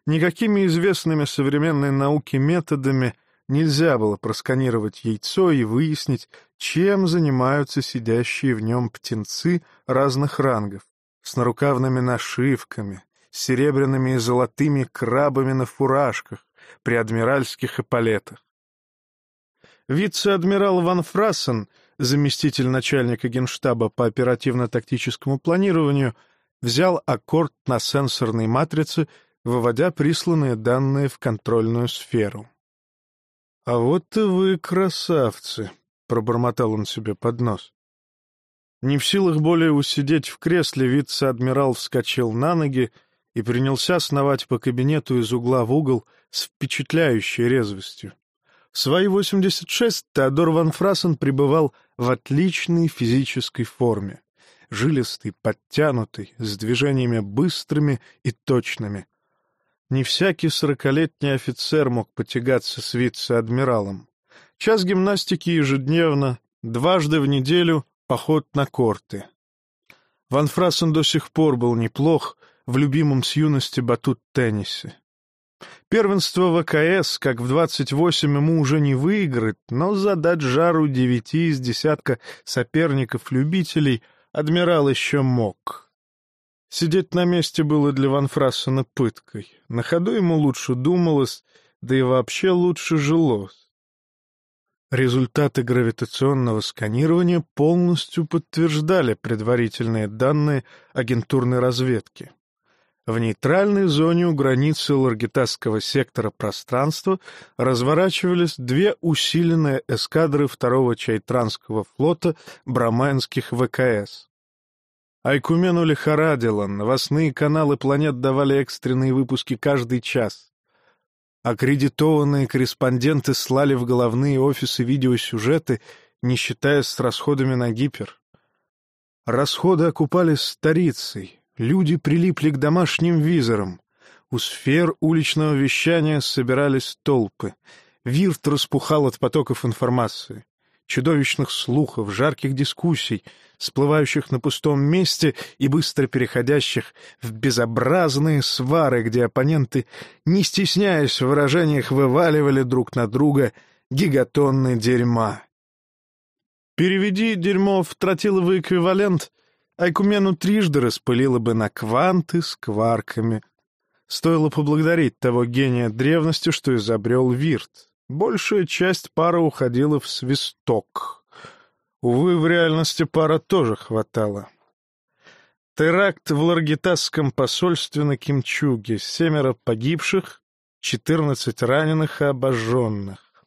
Никакими известными современной науке методами Нельзя было просканировать яйцо и выяснить, чем занимаются сидящие в нем птенцы разных рангов, с нарукавными нашивками, с серебряными и золотыми крабами на фуражках, при адмиральских эполетах. Вице-адмирал Ван Фрассен, заместитель начальника генштаба по оперативно-тактическому планированию, взял аккорд на сенсорной матрице, выводя присланные данные в контрольную сферу. «А вот и вы, красавцы!» — пробормотал он себе под нос. Не в силах более усидеть в кресле, вице-адмирал вскочил на ноги и принялся сновать по кабинету из угла в угол с впечатляющей резвостью. В свои 86 Теодор Ван Фрассен пребывал в отличной физической форме. Жилистый, подтянутый, с движениями быстрыми и точными. Не всякий сорокалетний офицер мог потягаться с вице-адмиралом. Час гимнастики ежедневно, дважды в неделю поход на корты. Ван Фрассен до сих пор был неплох в любимом с юности батут-теннисе. Первенство ВКС, как в 28 ему уже не выиграть, но задать жару девяти из десятка соперников-любителей адмирал еще мог. Сидеть на месте было для Ван Фрассена пыткой. На ходу ему лучше думалось, да и вообще лучше жилось. Результаты гравитационного сканирования полностью подтверждали предварительные данные агентурной разведки. В нейтральной зоне у границы Ларгитасского сектора пространства разворачивались две усиленные эскадры второго Чайтранского флота Браманских ВКС. Айкумену лихорадило, новостные каналы планет давали экстренные выпуски каждый час. Аккредитованные корреспонденты слали в головные офисы видеосюжеты, не считаясь с расходами на гипер. Расходы окупались старицей, Люди прилипли к домашним визорам. У сфер уличного вещания собирались толпы. Вирт распухал от потоков информации, чудовищных слухов, жарких дискуссий, всплывающих на пустом месте и быстро переходящих в безобразные свары, где оппоненты, не стесняясь в выражениях, вываливали друг на друга гигатонны дерьма. Переведи дерьмо в тротиловый эквивалент — Айкумену трижды распылило бы на кванты с кварками. Стоило поблагодарить того гения древности, что изобрел Вирт. Большая часть пара уходила в свисток. Увы, в реальности пара тоже хватало. Теракт в Ларгитасском посольстве на Кимчуге. Семеро погибших, четырнадцать раненых и обожженных.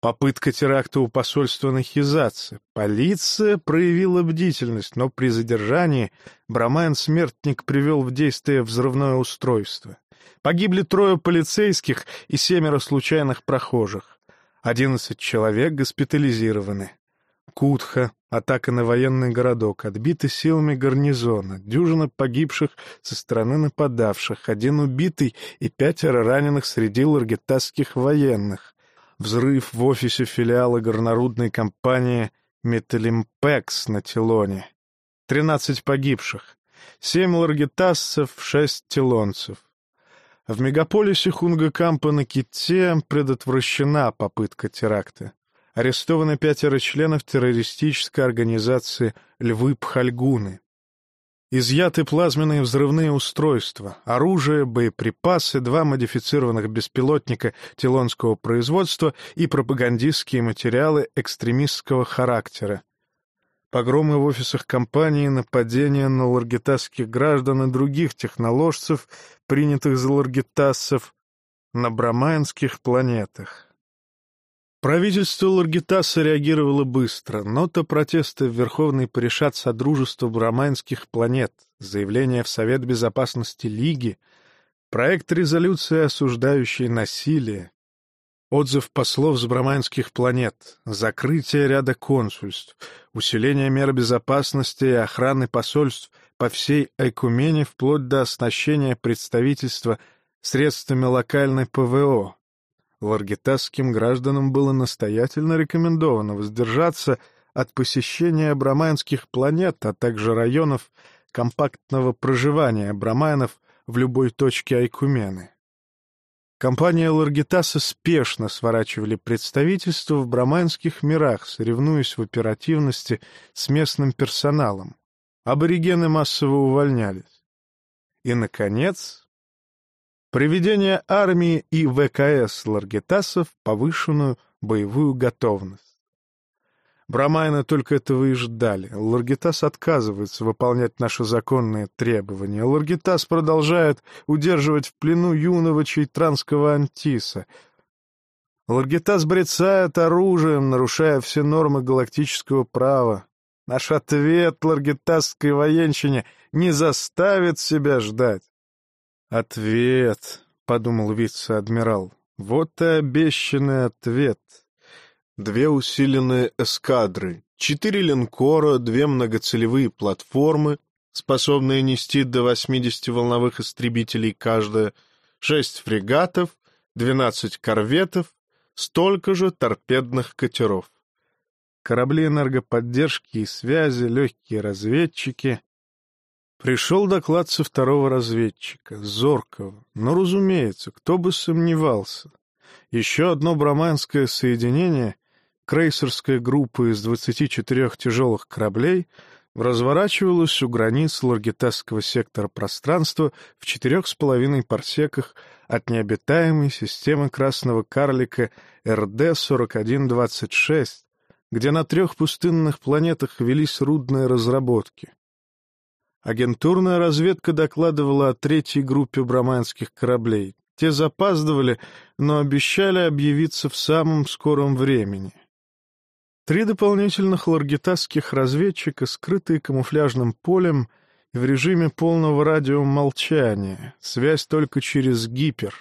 Попытка теракта у посольства на Хизаце. Полиция проявила бдительность, но при задержании Брамайн-смертник привел в действие взрывное устройство. Погибли трое полицейских и семеро случайных прохожих. Одиннадцать человек госпитализированы. Кутха, атака на военный городок, отбиты силами гарнизона, дюжина погибших со стороны нападавших, один убитый и пятеро раненых среди ларгетасских военных взрыв в офисе филиала горнорудной компании «Металлимпекс» на Тилоне. Тринадцать погибших, семь ларгетасцев, шесть тилонцев. В мегаполисе Хунгакампа на Ките предотвращена попытка теракта. Арестованы пятеро членов террористической организации «Львы Пхальгуны». Изъяты плазменные взрывные устройства, оружие, боеприпасы, два модифицированных беспилотника телонского производства и пропагандистские материалы экстремистского характера. Погромы в офисах компании, нападения на ларгитасских граждан и других техноложцев, принятых за ларгитасцев, на брамаинских планетах. Правительство Ларгитаса реагировало быстро. Нота протеста в Верховный порешат Содружества Брамайнских планет, заявление в Совет Безопасности Лиги, проект резолюции, осуждающий насилие, отзыв послов с Брамайнских планет, закрытие ряда консульств, усиление мер безопасности и охраны посольств по всей Айкумене вплоть до оснащения представительства средствами локальной ПВО, Ларгитасским гражданам было настоятельно рекомендовано воздержаться от посещения абрамайнских планет, а также районов компактного проживания абрамайнов в любой точке Айкумены. Компания Ларгитаса спешно сворачивали представительство в браманских мирах, соревнуясь в оперативности с местным персоналом. Аборигены массово увольнялись. И, наконец, приведение армии и ВКС Ларгитаса в повышенную боевую готовность. Брамайна только этого и ждали. Ларгитас отказывается выполнять наши законные требования. Ларгитас продолжает удерживать в плену юного чейтранского антиса. Ларгитас брецает оружием, нарушая все нормы галактического права. Наш ответ ларгитасской военщине не заставит себя ждать. «Ответ», — подумал вице-адмирал, — «вот и обещанный ответ». Две усиленные эскадры, четыре линкора, две многоцелевые платформы, способные нести до 80 волновых истребителей каждая, шесть фрегатов, 12 корветов, столько же торпедных катеров. Корабли энергоподдержки и связи, легкие разведчики. Пришел доклад со второго разведчика, Зоркого. Но, разумеется, кто бы сомневался. Еще одно браманское соединение — крейсерская группа из 24 тяжелых кораблей разворачивалась у границ Ларгитасского сектора пространства в четырех с половиной парсеках от необитаемой системы красного карлика РД-4126, где на трех пустынных планетах велись рудные разработки. Агентурная разведка докладывала о третьей группе браманских кораблей. Те запаздывали, но обещали объявиться в самом скором времени — Три дополнительных ларгитасских разведчика, скрытые камуфляжным полем и в режиме полного радиомолчания, связь только через гипер,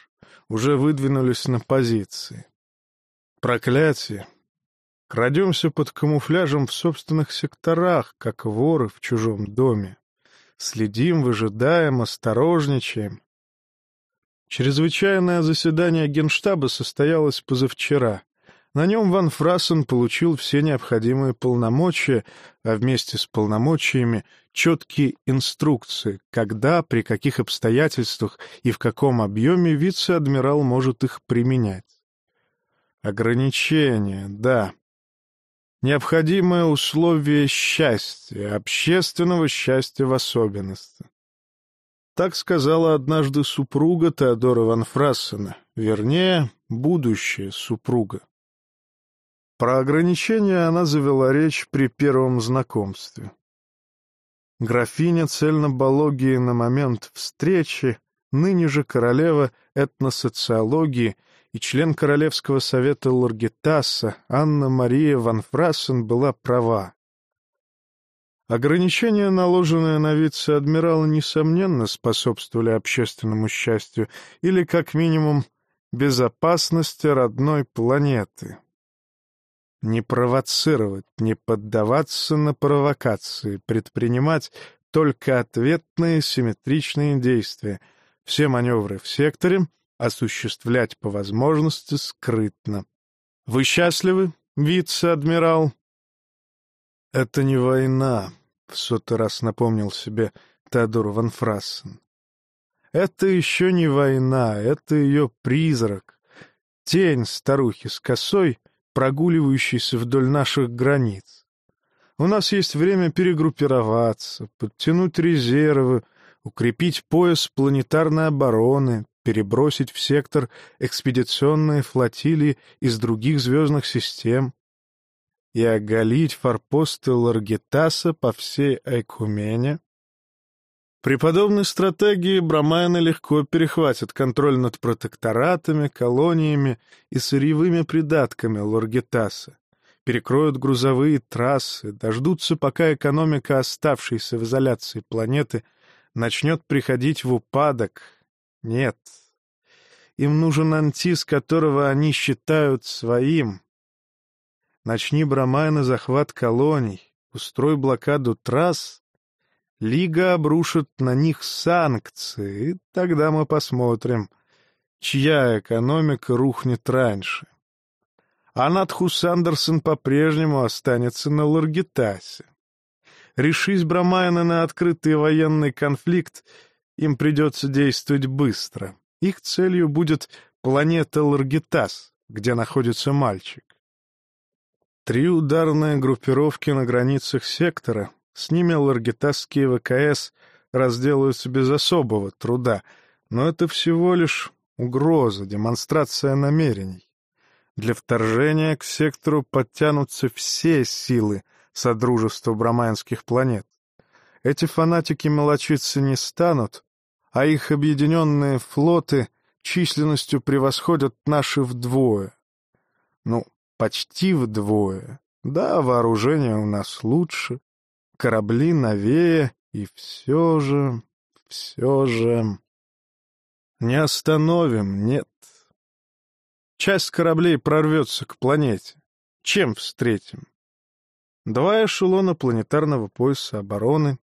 уже выдвинулись на позиции. Проклятие! Крадемся под камуфляжем в собственных секторах, как воры в чужом доме. Следим, выжидаем, осторожничаем. Чрезвычайное заседание Генштаба состоялось позавчера — на нем Ван Фрассен получил все необходимые полномочия, а вместе с полномочиями четкие инструкции, когда, при каких обстоятельствах и в каком объеме вице-адмирал может их применять. Ограничения, да. Необходимое условие счастья, общественного счастья в особенности. Так сказала однажды супруга Теодора Ван Фрассена, вернее, будущая супруга. Про ограничения она завела речь при первом знакомстве. Графиня цельнобологии на момент встречи, ныне же королева этносоциологии и член Королевского совета Лоргитаса Анна-Мария ван Фрассен была права. Ограничения, наложенные на вице-адмирала, несомненно, способствовали общественному счастью или, как минимум, безопасности родной планеты не провоцировать, не поддаваться на провокации, предпринимать только ответные симметричные действия, все маневры в секторе осуществлять по возможности скрытно. Вы счастливы, вице-адмирал? Это не война, — в сотый раз напомнил себе Теодор Ван Фрассен. Это еще не война, это ее призрак. Тень старухи с косой — прогуливающийся вдоль наших границ. У нас есть время перегруппироваться, подтянуть резервы, укрепить пояс планетарной обороны, перебросить в сектор экспедиционные флотилии из других звездных систем и оголить форпосты Ларгитаса по всей Айкумене, при подобной стратегии Брамайны легко перехватят контроль над протекторатами, колониями и сырьевыми придатками Лоргитаса, перекроют грузовые трассы, дождутся, пока экономика оставшейся в изоляции планеты начнет приходить в упадок. Нет. Им нужен антис, которого они считают своим. Начни Брамайна захват колоний, устрой блокаду трасс — Лига обрушит на них санкции, и тогда мы посмотрим, чья экономика рухнет раньше. А Надхус Андерсон по-прежнему останется на Ларгитасе. Решись Брамайна на открытый военный конфликт, им придется действовать быстро. Их целью будет планета Ларгитас, где находится мальчик. Три ударные группировки на границах сектора, с ними ларгитасские ВКС разделаются без особого труда, но это всего лишь угроза, демонстрация намерений. Для вторжения к сектору подтянутся все силы Содружества брамайнских планет. Эти фанатики мелочиться не станут, а их объединенные флоты численностью превосходят наши вдвое. Ну, почти вдвое. Да, вооружение у нас лучше, корабли новее, и все же, все же... Не остановим, нет. Часть кораблей прорвется к планете. Чем встретим? Два эшелона планетарного пояса обороны.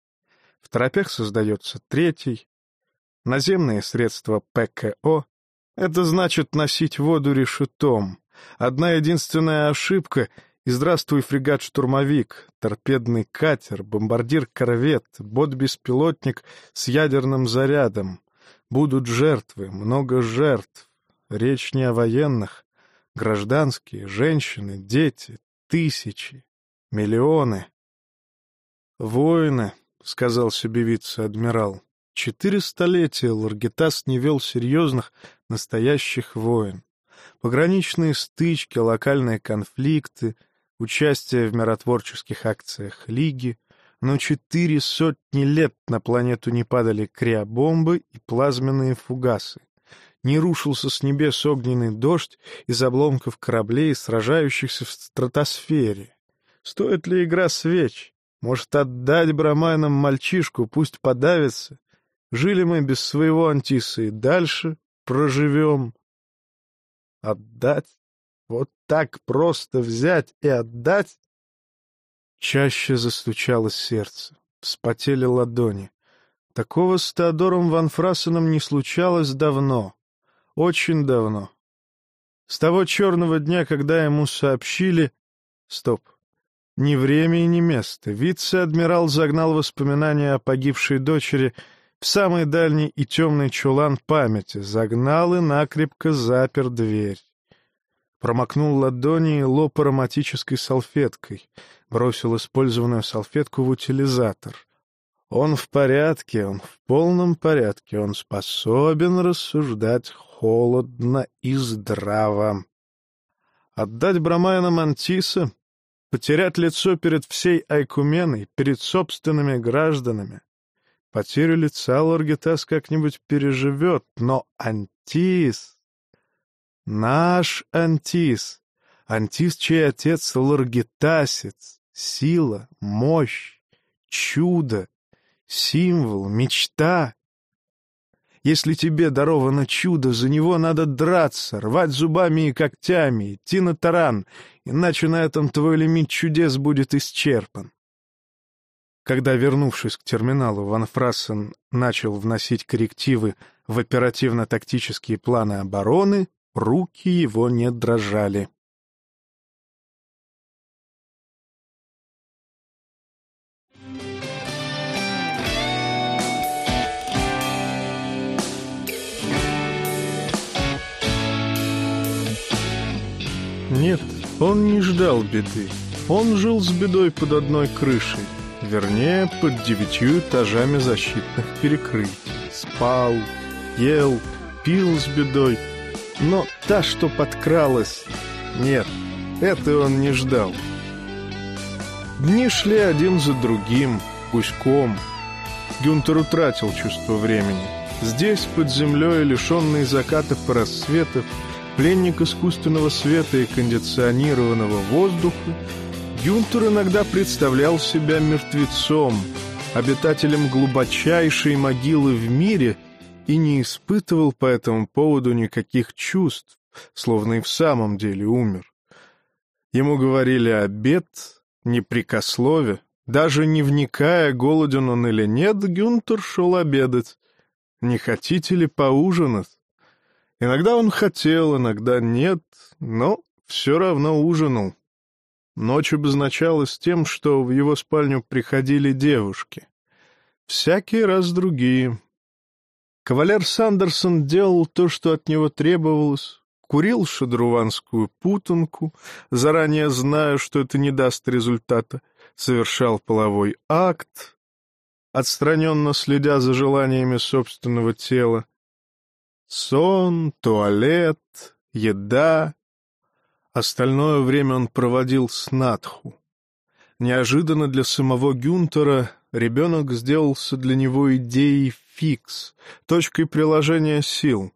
В тропях создается третий. Наземные средства ПКО. Это значит носить воду решетом. Одна единственная ошибка — и здравствуй, фрегат-штурмовик, торпедный катер, бомбардир-корвет, бот-беспилотник с ядерным зарядом. Будут жертвы, много жертв. Речь не о военных. Гражданские, женщины, дети, тысячи, миллионы. «Воины», — сказал себе вице-адмирал, — «четыре столетия Ларгитас не вел серьезных, настоящих войн. Пограничные стычки, локальные конфликты, участие в миротворческих акциях Лиги, но четыре сотни лет на планету не падали криобомбы и плазменные фугасы не рушился с небес огненный дождь из обломков кораблей, сражающихся в стратосфере. Стоит ли игра свеч? Может, отдать брамайнам мальчишку, пусть подавится? Жили мы без своего антиса и дальше проживем. Отдать? Вот так просто взять и отдать? Чаще застучало сердце, вспотели ладони. Такого с Теодором Ван Фрассеном не случалось давно. Очень давно. С того черного дня, когда ему сообщили... Стоп. Ни время и ни место. Вице-адмирал загнал воспоминания о погибшей дочери в самый дальний и темный чулан памяти, загнал и накрепко запер дверь. Промокнул ладони и лоб ароматической салфеткой, бросил использованную салфетку в утилизатор. Он в порядке, он в полном порядке, он способен рассуждать холодно и здраво. Отдать Брамайна Мантиса, потерять лицо перед всей Айкуменой, перед собственными гражданами. Потерю лица Ларгитас как-нибудь переживет, но Антис... Наш Антис, Антис, чей отец Ларгитасец, сила, мощь, чудо, символ, мечта, если тебе даровано чудо, за него надо драться, рвать зубами и когтями, идти на таран, иначе на этом твой лимит чудес будет исчерпан. Когда, вернувшись к терминалу, Ван Фрассен начал вносить коррективы в оперативно-тактические планы обороны, руки его не дрожали. Нет, он не ждал беды. Он жил с бедой под одной крышей, вернее, под девятью этажами защитных перекрытий. Спал, ел, пил с бедой. Но та, что подкралась... Нет, это он не ждал. Дни шли один за другим, гуськом. Гюнтер утратил чувство времени. Здесь, под землей, лишенный закатов и рассветов, пленник искусственного света и кондиционированного воздуха, Гюнтер иногда представлял себя мертвецом, обитателем глубочайшей могилы в мире и не испытывал по этому поводу никаких чувств, словно и в самом деле умер. Ему говорили обед, непрекословие, даже не вникая, голоден он или нет, Гюнтер шел обедать. «Не хотите ли поужинать?» Иногда он хотел, иногда нет, но все равно ужинал. Ночь обозначалась тем, что в его спальню приходили девушки. Всякий раз другие. Кавалер Сандерсон делал то, что от него требовалось, курил шадруванскую путанку, заранее зная, что это не даст результата, совершал половой акт, отстраненно следя за желаниями собственного тела. Сон, туалет, еда. Остальное время он проводил с Надху. Неожиданно для самого Гюнтера ребенок сделался для него идеей фикс, точкой приложения сил.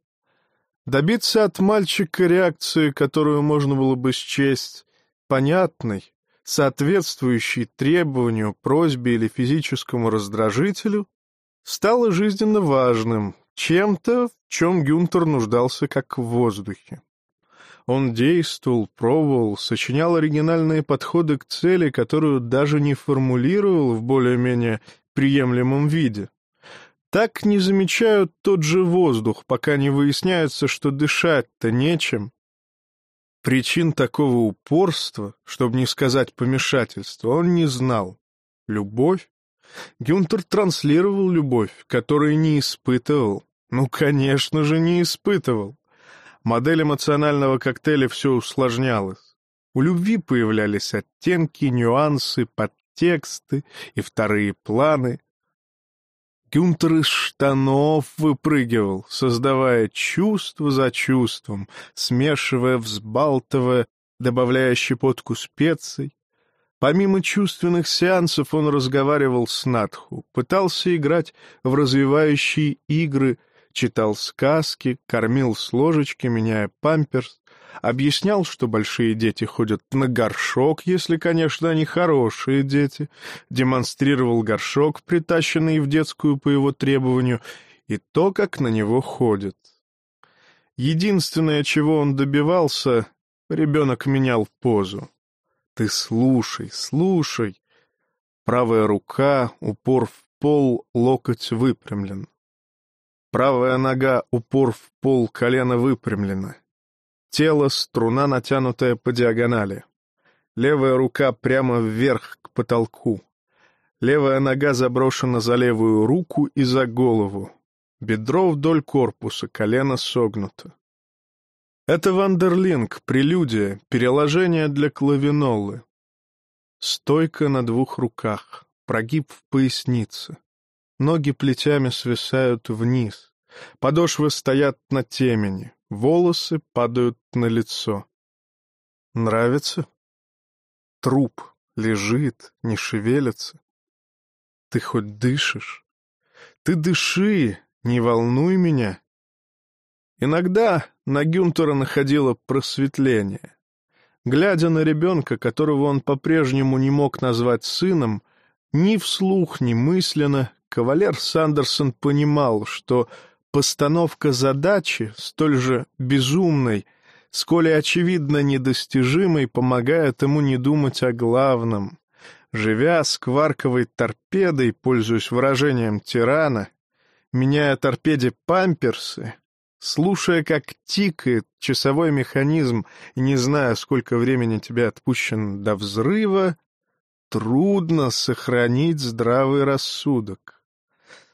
Добиться от мальчика реакции, которую можно было бы счесть понятной, соответствующей требованию, просьбе или физическому раздражителю, стало жизненно важным, чем-то, в чем Гюнтер нуждался как в воздухе. Он действовал, пробовал, сочинял оригинальные подходы к цели, которую даже не формулировал в более-менее приемлемом виде. Так не замечают тот же воздух, пока не выясняется, что дышать-то нечем. Причин такого упорства, чтобы не сказать помешательства, он не знал. Любовь? Гюнтер транслировал любовь, которую не испытывал. Ну, конечно же, не испытывал. Модель эмоционального коктейля все усложнялась. У любви появлялись оттенки, нюансы, подтексты и вторые планы. Гюнтер из штанов выпрыгивал, создавая чувство за чувством, смешивая, взбалтывая, добавляя щепотку специй. Помимо чувственных сеансов он разговаривал с Надху, пытался играть в развивающие игры — читал сказки, кормил с ложечки, меняя памперс, объяснял, что большие дети ходят на горшок, если, конечно, они хорошие дети, демонстрировал горшок, притащенный в детскую по его требованию, и то, как на него ходят. Единственное, чего он добивался, ребенок менял позу. «Ты слушай, слушай!» Правая рука, упор в пол, локоть выпрямлен. Правая нога, упор в пол, колено выпрямлено. Тело, струна, натянутая по диагонали. Левая рука прямо вверх, к потолку. Левая нога заброшена за левую руку и за голову. Бедро вдоль корпуса, колено согнуто. Это вандерлинг, прелюдия, переложение для клавинолы. Стойка на двух руках, прогиб в пояснице. Ноги плетями свисают вниз. Подошвы стоят на темени. Волосы падают на лицо. Нравится? Труп лежит, не шевелится. Ты хоть дышишь? Ты дыши, не волнуй меня. Иногда на Гюнтера находило просветление. Глядя на ребенка, которого он по-прежнему не мог назвать сыном, ни вслух, ни мысленно, кавалер Сандерсон понимал, что постановка задачи, столь же безумной, сколь и очевидно недостижимой, помогает ему не думать о главном. Живя с торпедой, пользуясь выражением тирана, меняя торпеде памперсы, слушая, как тикает часовой механизм и не зная, сколько времени тебе отпущено до взрыва, трудно сохранить здравый рассудок.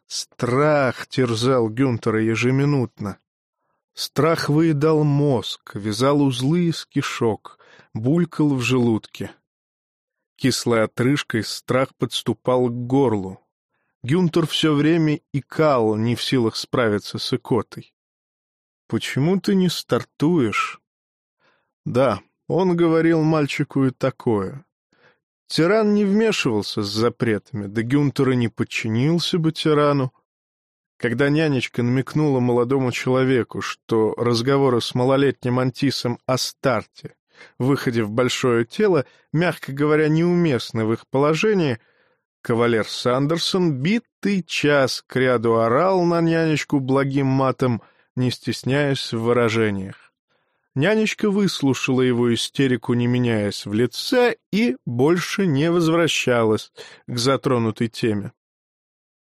Страх терзал Гюнтера ежеминутно. Страх выедал мозг, вязал узлы из кишок, булькал в желудке. Кислой отрыжкой страх подступал к горлу. Гюнтер все время икал, не в силах справиться с икотой. «Почему ты не стартуешь?» Да, он говорил мальчику и такое. Тиран не вмешивался с запретами, да Гюнтер не подчинился бы тирану. Когда нянечка намекнула молодому человеку, что разговоры с малолетним Антисом о старте, выходе в большое тело, мягко говоря, неуместны в их положении, кавалер Сандерсон битый час к ряду орал на нянечку благим матом, не стесняясь в выражениях. Нянечка выслушала его истерику, не меняясь в лице, и больше не возвращалась к затронутой теме.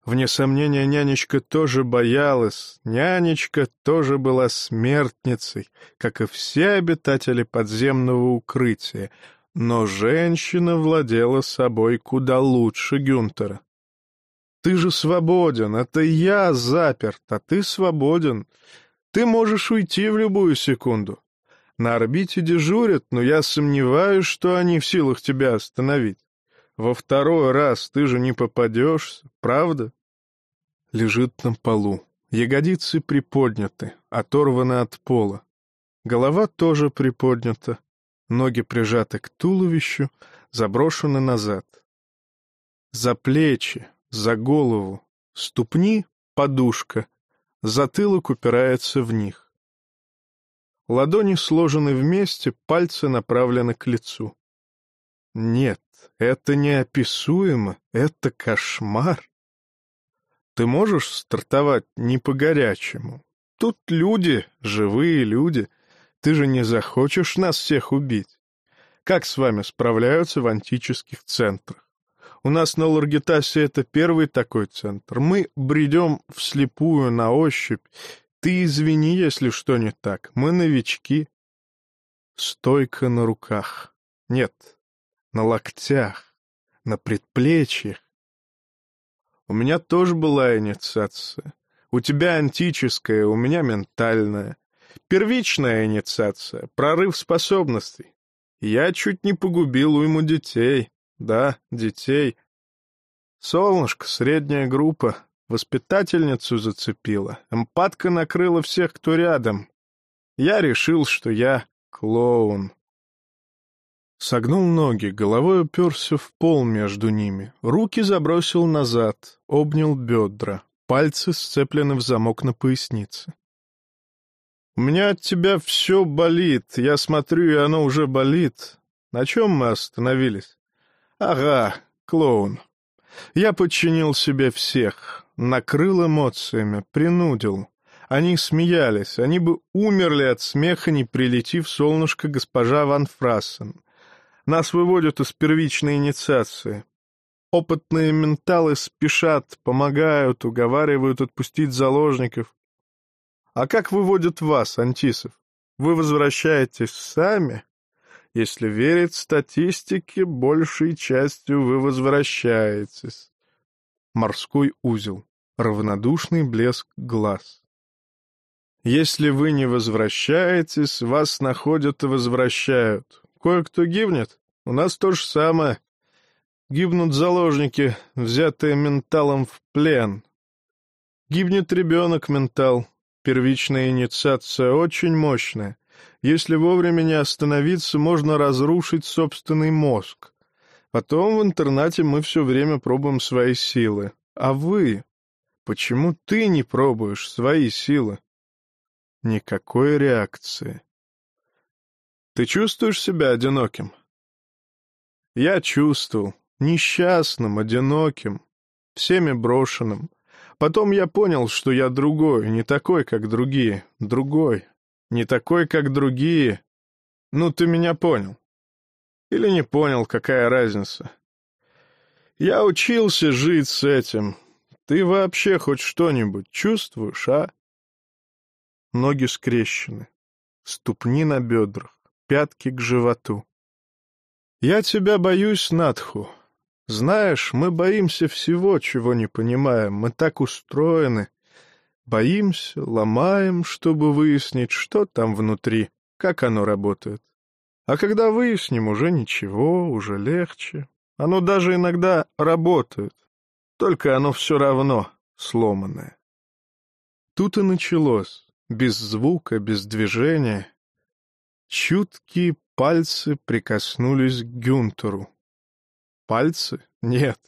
Вне сомнения, нянечка тоже боялась, нянечка тоже была смертницей, как и все обитатели подземного укрытия, но женщина владела собой куда лучше Гюнтера. Ты же свободен, это я заперт, а ты свободен. Ты можешь уйти в любую секунду. На орбите дежурят, но я сомневаюсь, что они в силах тебя остановить. Во второй раз ты же не попадешься, правда? Лежит на полу. Ягодицы приподняты, оторваны от пола. Голова тоже приподнята. Ноги прижаты к туловищу, заброшены назад. За плечи, за голову, ступни — подушка, затылок упирается в них. Ладони сложены вместе, пальцы направлены к лицу. Нет, это неописуемо, это кошмар. Ты можешь стартовать не по-горячему? Тут люди, живые люди. Ты же не захочешь нас всех убить. Как с вами справляются в антических центрах? У нас на Ларгитасе это первый такой центр. Мы бредем вслепую, на ощупь. Ты извини, если что не так. Мы новички. Стойка на руках. Нет, на локтях, на предплечьях. У меня тоже была инициация. У тебя антическая, у меня ментальная. Первичная инициация, прорыв способностей. Я чуть не погубил уйму детей. Да, детей. Солнышко, средняя группа, воспитательницу зацепила. Эмпатка накрыла всех, кто рядом. Я решил, что я клоун. Согнул ноги, головой уперся в пол между ними, руки забросил назад, обнял бедра, пальцы сцеплены в замок на пояснице. «У меня от тебя все болит, я смотрю, и оно уже болит. На чем мы остановились?» Ага, клоун. Я подчинил себе всех, накрыл эмоциями, принудил. Они смеялись, они бы умерли от смеха, не прилетив солнышко госпожа Ван Фрассен. Нас выводят из первичной инициации. Опытные менталы спешат, помогают, уговаривают отпустить заложников. А как выводят вас, Антисов? Вы возвращаетесь сами? Если верить статистике, большей частью вы возвращаетесь. Морской узел. Равнодушный блеск глаз. Если вы не возвращаетесь, вас находят и возвращают. Кое-кто гибнет. У нас то же самое. Гибнут заложники, взятые менталом в плен. Гибнет ребенок-ментал. Первичная инициация очень мощная. Если вовремя не остановиться, можно разрушить собственный мозг. Потом в интернате мы все время пробуем свои силы. А вы? Почему ты не пробуешь свои силы? Никакой реакции. Ты чувствуешь себя одиноким? Я чувствовал. Несчастным, одиноким, всеми брошенным. Потом я понял, что я другой, не такой, как другие, другой, не такой, как другие. Ну, ты меня понял. Или не понял, какая разница. Я учился жить с этим. Ты вообще хоть что-нибудь чувствуешь, а? Ноги скрещены, ступни на бедрах, пятки к животу. Я тебя боюсь, Надху. Знаешь, мы боимся всего, чего не понимаем. Мы так устроены. Боимся, ломаем, чтобы выяснить, что там внутри, как оно работает. А когда выясним, уже ничего, уже легче. Оно даже иногда работает, только оно все равно сломанное. Тут и началось, без звука, без движения. Чуткие пальцы прикоснулись к Гюнтеру. Пальцы? Нет.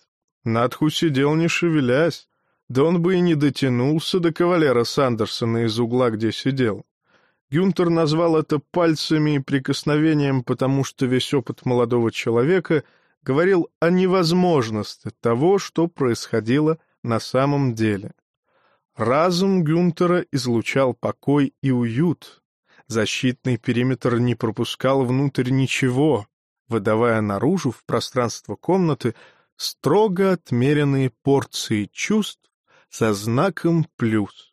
Надху сидел, не шевелясь, да он бы и не дотянулся до кавалера Сандерсона из угла, где сидел. Гюнтер назвал это пальцами и прикосновением, потому что весь опыт молодого человека говорил о невозможности того, что происходило на самом деле. Разум Гюнтера излучал покой и уют. Защитный периметр не пропускал внутрь ничего, выдавая наружу в пространство комнаты строго отмеренные порции чувств со знаком «плюс».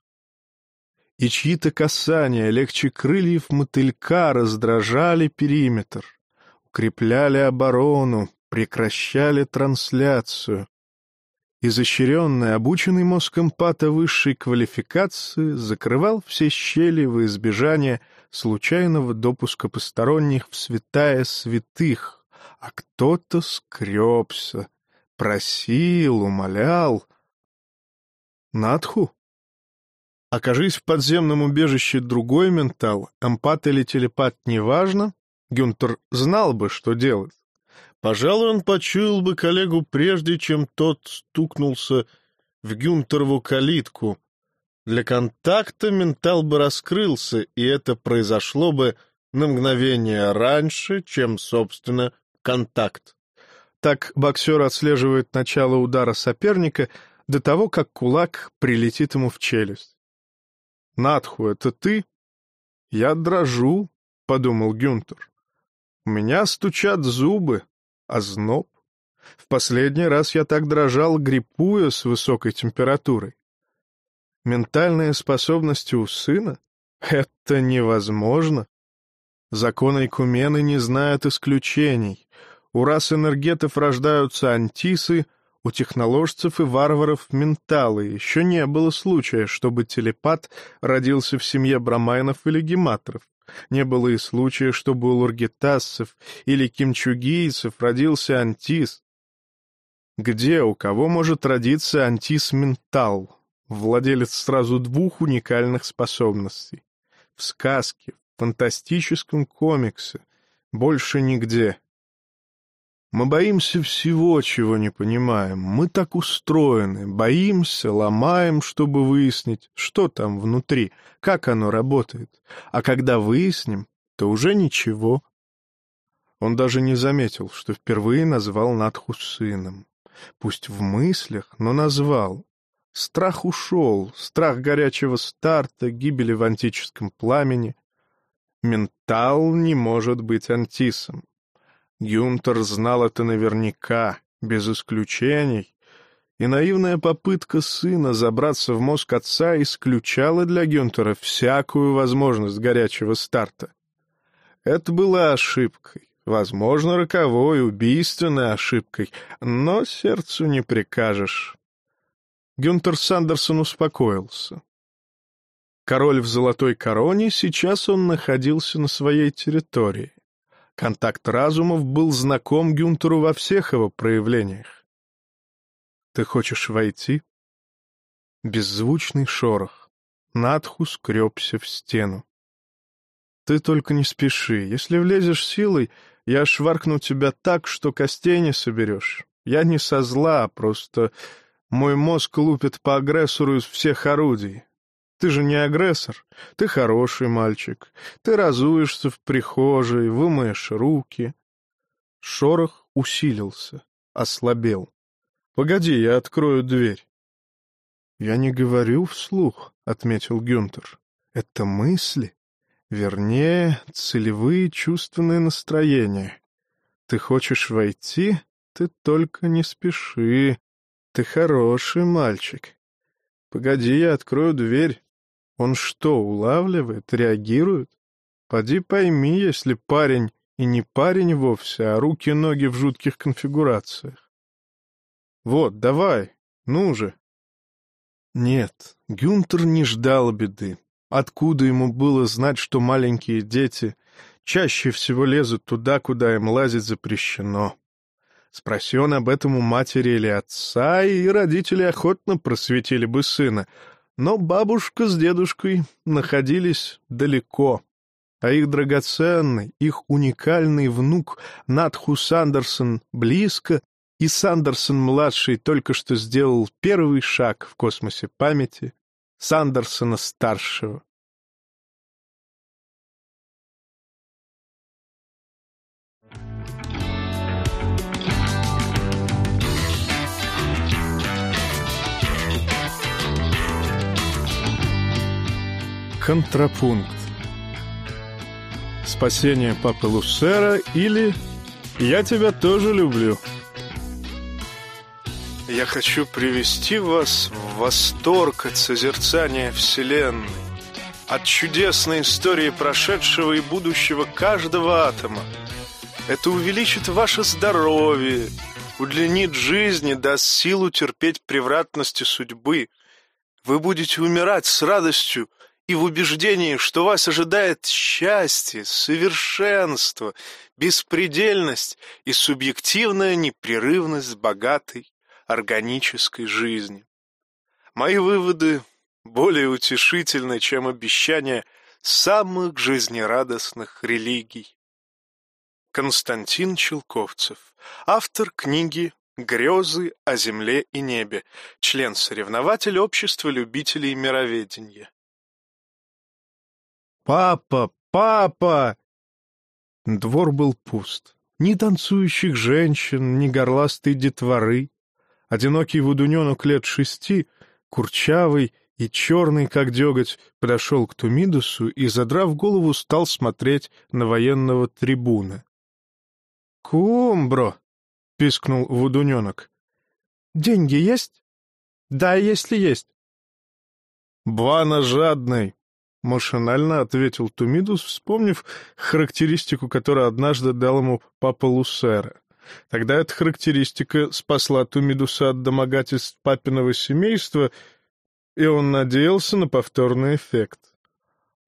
И чьи-то касания легче крыльев мотылька раздражали периметр, укрепляли оборону, прекращали трансляцию. Изощренный, обученный мозг эмпата высшей квалификации закрывал все щели во избежание случайного допуска посторонних в святая святых, а кто-то скребся, просил, умолял. Надху? Окажись в подземном убежище другой ментал, эмпат или телепат, неважно, Гюнтер знал бы, что делать. Пожалуй, он почуял бы коллегу прежде, чем тот стукнулся в Гюнтерову калитку. Для контакта ментал бы раскрылся, и это произошло бы на мгновение раньше, чем, собственно, контакт. Так боксер отслеживает начало удара соперника до того, как кулак прилетит ему в челюсть. «Надху, это ты?» «Я дрожу», — подумал Гюнтер. «У меня стучат зубы, озноб. В последний раз я так дрожал, гриппуя с высокой температурой. Ментальные способности у сына? Это невозможно. Законы Кумены не знают исключений. У рас энергетов рождаются антисы, у техноложцев и варваров — менталы. Еще не было случая, чтобы телепат родился в семье брамайнов или гематров. Не было и случая, чтобы у лургитасцев или кимчугийцев родился антис. Где, у кого может родиться антис-ментал, владелец сразу двух уникальных способностей? В сказке, в фантастическом комиксе, больше нигде. Мы боимся всего, чего не понимаем. Мы так устроены. Боимся, ломаем, чтобы выяснить, что там внутри, как оно работает. А когда выясним, то уже ничего. Он даже не заметил, что впервые назвал Надху сыном. Пусть в мыслях, но назвал. Страх ушел, страх горячего старта, гибели в антическом пламени. Ментал не может быть антисом. Гюнтер знал это наверняка, без исключений, и наивная попытка сына забраться в мозг отца исключала для Гюнтера всякую возможность горячего старта. Это была ошибкой, возможно, роковой, убийственной ошибкой, но сердцу не прикажешь. Гюнтер Сандерсон успокоился. Король в золотой короне, сейчас он находился на своей территории. Контакт разумов был знаком Гюнтеру во всех его проявлениях. «Ты хочешь войти?» Беззвучный шорох. Надху скребся в стену. «Ты только не спеши. Если влезешь силой, я шваркну тебя так, что костей не соберешь. Я не со зла, а просто мой мозг лупит по агрессору из всех орудий. Ты же не агрессор. Ты хороший мальчик. Ты разуешься в прихожей, вымоешь руки. Шорох усилился, ослабел. Погоди, я открою дверь. Я не говорю вслух, — отметил Гюнтер. Это мысли. Вернее, целевые чувственные настроения. Ты хочешь войти? Ты только не спеши. Ты хороший мальчик. Погоди, я открою дверь. Он что, улавливает, реагирует? Поди пойми, если парень и не парень вовсе, а руки-ноги в жутких конфигурациях. Вот, давай, ну же. Нет, Гюнтер не ждал беды. Откуда ему было знать, что маленькие дети чаще всего лезут туда, куда им лазить запрещено? Спроси он об этом у матери или отца, и родители охотно просветили бы сына — но бабушка с дедушкой находились далеко, а их драгоценный, их уникальный внук Надху Сандерсон близко, и Сандерсон-младший только что сделал первый шаг в космосе памяти Сандерсона-старшего. Контрапункт. Спасение папы Лусера или «Я тебя тоже люблю». Я хочу привести вас в восторг от созерцания Вселенной, от чудесной истории прошедшего и будущего каждого атома. Это увеличит ваше здоровье, удлинит жизнь и даст силу терпеть превратности судьбы. Вы будете умирать с радостью и в убеждении, что вас ожидает счастье, совершенство, беспредельность и субъективная непрерывность богатой органической жизни. Мои выводы более утешительны, чем обещания самых жизнерадостных религий. Константин Челковцев, автор книги «Грезы о земле и небе», член-соревнователь общества любителей мироведения. «Папа! Папа!» Двор был пуст. Ни танцующих женщин, ни горластой детворы. Одинокий водуненок лет шести, курчавый и черный, как деготь, подошел к Тумидусу и, задрав голову, стал смотреть на военного трибуна. «Кумбро!» — пискнул водуненок. «Деньги есть?» «Да, если есть». «Бвана жадный!» — машинально ответил Тумидус, вспомнив характеристику, которую однажды дал ему папа Лусера. Тогда эта характеристика спасла Тумидуса от домогательств папиного семейства — и он надеялся на повторный эффект.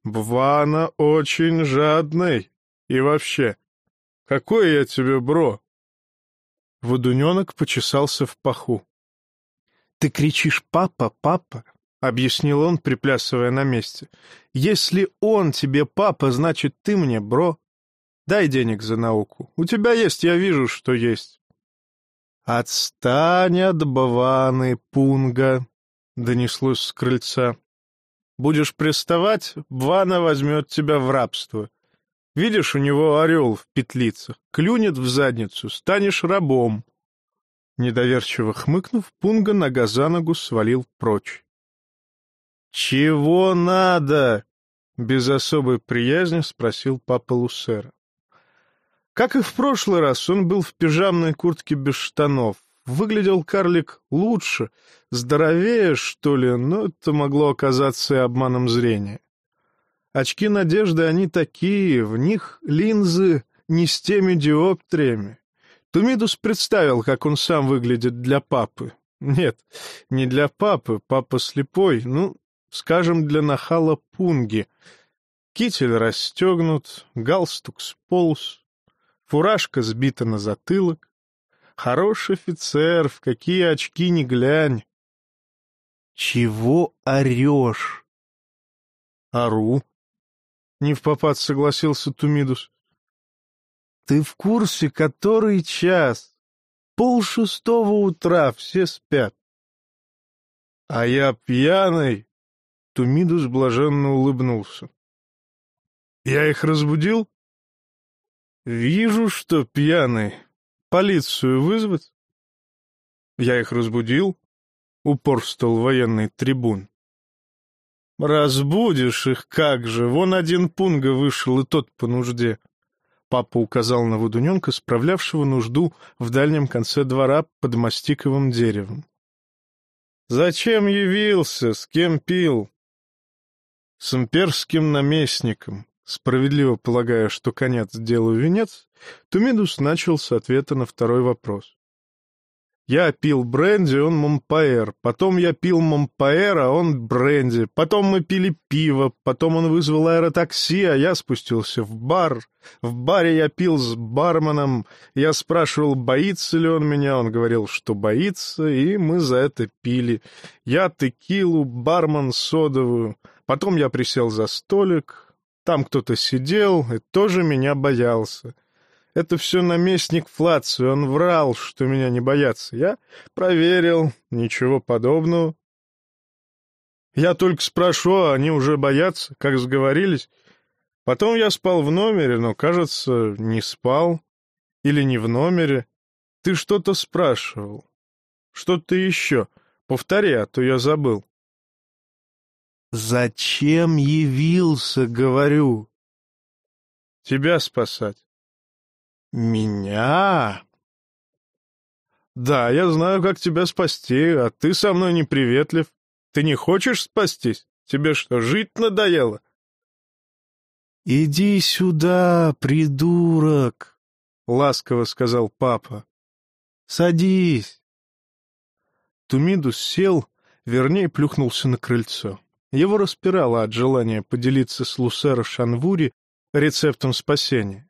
«Бвана очень жадный. И вообще, какой я тебе бро?» Водуненок почесался в паху. «Ты кричишь «папа, папа», — объяснил он, приплясывая на месте. «Если он тебе папа, значит, ты мне бро. Дай денег за науку. У тебя есть, я вижу, что есть». «Отстань от Бваны, Пунга», донеслось с крыльца. «Будешь приставать, Бвана возьмет тебя в рабство. Видишь, у него орел в петлицах. Клюнет в задницу, станешь рабом». Недоверчиво хмыкнув, Пунга нога за ногу свалил прочь. «Чего надо?» — без особой приязни спросил папа Лусера. Как и в прошлый раз, он был в пижамной куртке без штанов, Выглядел карлик лучше, здоровее, что ли, но это могло оказаться и обманом зрения. Очки надежды, они такие, в них линзы не с теми диоптриями. Тумидус представил, как он сам выглядит для папы. Нет, не для папы, папа слепой, ну, скажем, для нахала Пунги. Китель расстегнут, галстук сполз, фуражка сбита на затылок, Хороший офицер, в какие очки не глянь. Чего орешь? Ору. Не в попад согласился Тумидус. Ты в курсе, который час? Пол шестого утра, все спят. А я пьяный. Тумидус блаженно улыбнулся. Я их разбудил? Вижу, что пьяный. Полицию вызвать? Я их разбудил, упорствовал военный трибун. Разбудишь их, как же, вон один пунга вышел, и тот по нужде. Папа указал на водуненка, справлявшего нужду в дальнем конце двора под мастиковым деревом. «Зачем явился? С кем пил?» «С имперским наместником», Справедливо полагая, что конец делу венец, Тумидус начал с ответа на второй вопрос. Я пил бренди, он Момпаэр. Потом я пил Момпаэр, а он бренди. Потом мы пили пиво. Потом он вызвал аэротакси, а я спустился в бар. В баре я пил с барменом. Я спрашивал, боится ли он меня. Он говорил, что боится, и мы за это пили. Я текилу, бармен содовую. Потом я присел за столик, там кто-то сидел и тоже меня боялся. Это все наместник Флаци, он врал, что меня не боятся. Я проверил, ничего подобного. Я только спрошу, а они уже боятся, как сговорились. Потом я спал в номере, но, кажется, не спал. Или не в номере. Ты что-то спрашивал. Что-то еще. Повтори, а то я забыл. «Зачем явился, говорю?» «Тебя спасать». «Меня?» «Да, я знаю, как тебя спасти, а ты со мной неприветлив. Ты не хочешь спастись? Тебе что, жить надоело?» «Иди сюда, придурок!» — ласково сказал папа. Садись. Тумидус сел, вернее, плюхнулся на крыльцо. Его распирало от желания поделиться с Лусера Шанвури рецептом спасения.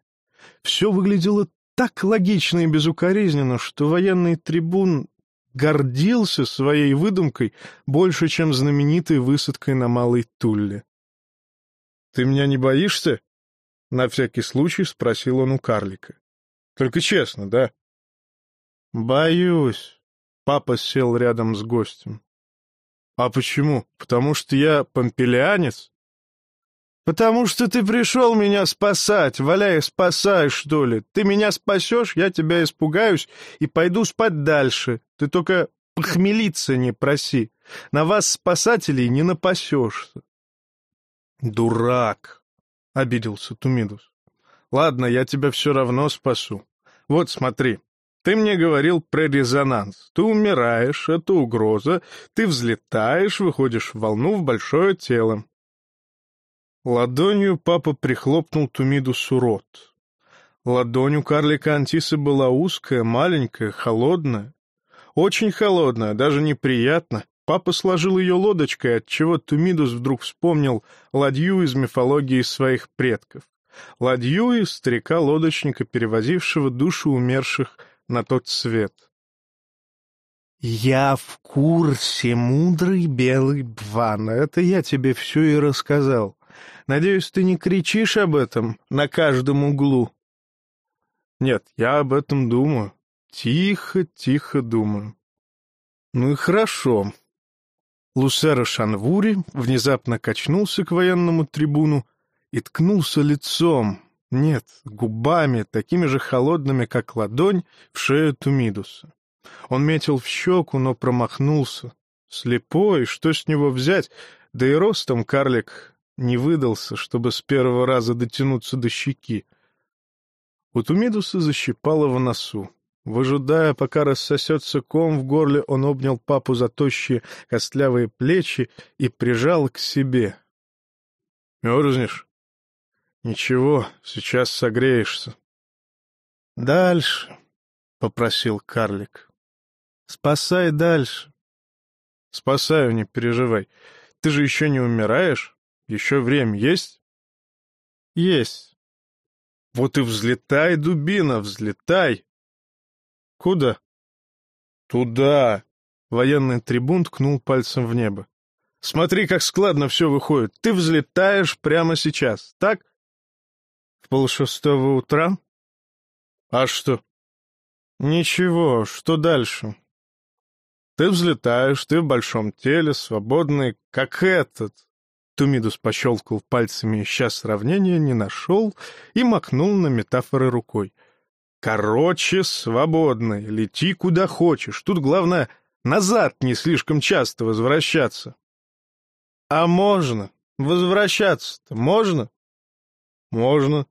Все выглядело так логично и безукоризненно, что военный трибун гордился своей выдумкой больше, чем знаменитой высадкой на Малой Тулле. — Ты меня не боишься? — на всякий случай спросил он у карлика. — Только честно, да? — Боюсь. Папа сел рядом с гостем. — А почему? Потому что я помпелианец? — Потому что ты пришел меня спасать, валяй, спасай, что ли. Ты меня спасешь, я тебя испугаюсь и пойду спать дальше. Ты только похмелиться не проси. На вас, спасателей, не напасешься. — Дурак! — обиделся Тумидус. — Ладно, я тебя все равно спасу. Вот смотри. Ты мне говорил про резонанс. Ты умираешь, это угроза. Ты взлетаешь, выходишь в волну в большое тело. Ладонью папа прихлопнул Тумидусу рот. Ладонь у карлика Антиса была узкая, маленькая, холодная. Очень холодная, даже неприятно. Папа сложил ее лодочкой, отчего Тумидус вдруг вспомнил ладью из мифологии своих предков. Ладью из старика-лодочника, перевозившего души умерших на тот свет. «Я в курсе, мудрый белый Бван. Это я тебе все и рассказал. Надеюсь, ты не кричишь об этом на каждом углу?» «Нет, я об этом думаю. Тихо, тихо думаю». «Ну и хорошо». Лусера Шанвури внезапно качнулся к военному трибуну и ткнулся лицом, нет, губами, такими же холодными, как ладонь, в шею Тумидуса. Он метил в щеку, но промахнулся. Слепой, что с него взять? Да и ростом карлик не выдался, чтобы с первого раза дотянуться до щеки. У Тумидуса защипало в носу. Выжидая, пока рассосется ком в горле, он обнял папу за тощие костлявые плечи и прижал к себе. — Мерзнешь? Ничего, сейчас согреешься. Дальше, — попросил карлик. Спасай дальше. Спасаю, не переживай. Ты же еще не умираешь? Еще время есть? Есть. Вот и взлетай, дубина, взлетай. Куда? Туда. Военный трибун ткнул пальцем в небо. Смотри, как складно все выходит. Ты взлетаешь прямо сейчас, так? В полшестого утра? А что? Ничего, что дальше? Ты взлетаешь, ты в большом теле, свободный, как этот. Тумидус пощелкал пальцами, ища сравнения, не нашел и макнул на метафоры рукой. Короче, свободный, лети куда хочешь. Тут главное назад не слишком часто возвращаться. А можно? Возвращаться-то можно? Можно.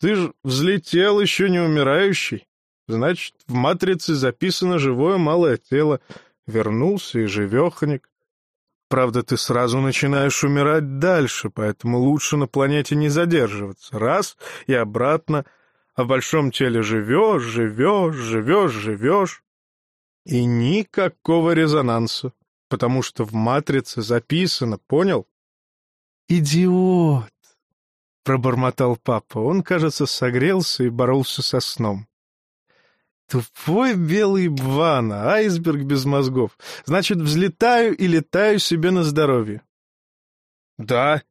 Ты ж взлетел еще не умирающий. Значит, в матрице записано живое малое тело. Вернулся и живеханик. Правда, ты сразу начинаешь умирать дальше, поэтому лучше на планете не задерживаться. Раз — и обратно. А в большом теле живешь, живешь, живешь, живешь. И никакого резонанса, потому что в матрице записано, понял? Идиот! Пробормотал папа. Он, кажется, согрелся и боролся со сном. Тупой белый бвана, айсберг без мозгов. Значит, взлетаю и летаю себе на здоровье. Да.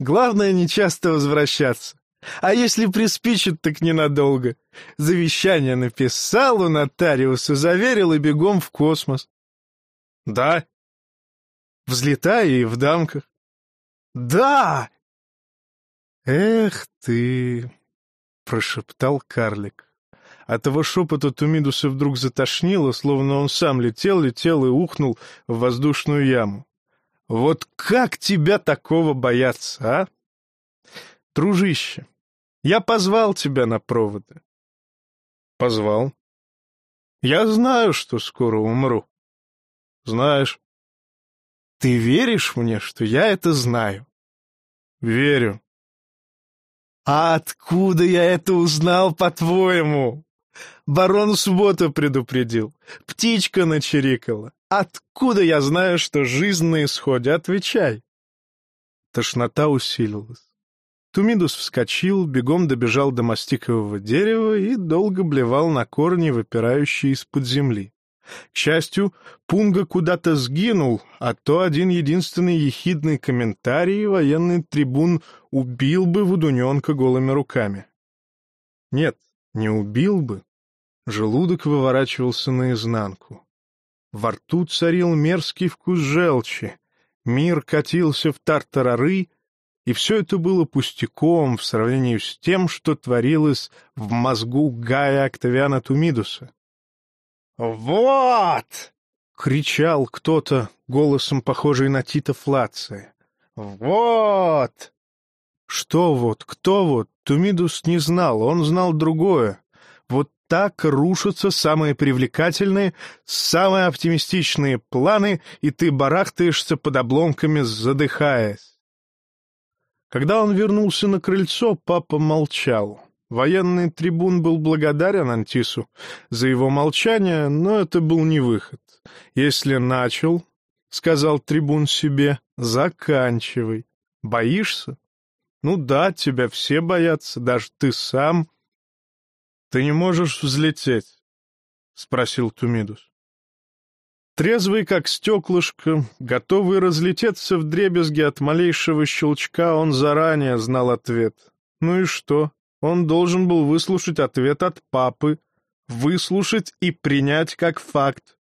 Главное, не часто возвращаться. А если приспичит, так ненадолго. Завещание написал у нотариуса, заверил и бегом в космос. Да. Взлетаю и в дамках. Да! «Эх ты!» — прошептал карлик. От его шепота Тумидуса вдруг затошнило, словно он сам летел, летел и ухнул в воздушную яму. «Вот как тебя такого бояться, а? Дружище, я позвал тебя на проводы». «Позвал?» «Я знаю, что скоро умру». «Знаешь». «Ты веришь мне, что я это знаю?» «Верю», «А откуда я это узнал, по-твоему?» Барон суббота предупредил. Птичка начирикала. Откуда я знаю, что жизнь на исходе? Отвечай. Тошнота усилилась. Тумидус вскочил, бегом добежал до мастикового дерева и долго блевал на корни, выпирающие из-под земли. К счастью, Пунга куда-то сгинул, а то один единственный ехидный комментарий военный трибун убил бы Вудуненка голыми руками. Нет, не убил бы. Желудок выворачивался наизнанку. Во рту царил мерзкий вкус желчи. Мир катился в тартарары, и все это было пустяком в сравнении с тем, что творилось в мозгу Гая Октавиана Тумидуса. «Вот!» — кричал кто-то голосом, похожий на Тита Флация. «Вот!» Что вот, кто вот, Тумидус не знал, он знал другое. Вот так рушатся самые привлекательные, самые оптимистичные планы, и ты барахтаешься под обломками, задыхаясь. Когда он вернулся на крыльцо, папа молчал. Военный трибун был благодарен Антису за его молчание, но это был не выход. Если начал, — сказал трибун себе, — заканчивай. Боишься? Ну да, тебя все боятся, даже ты сам. Ты не можешь взлететь, — спросил Тумидус. Трезвый, как стеклышко, готовый разлететься в дребезги от малейшего щелчка, он заранее знал ответ. Ну и что? Он должен был выслушать ответ от папы, выслушать и принять как факт.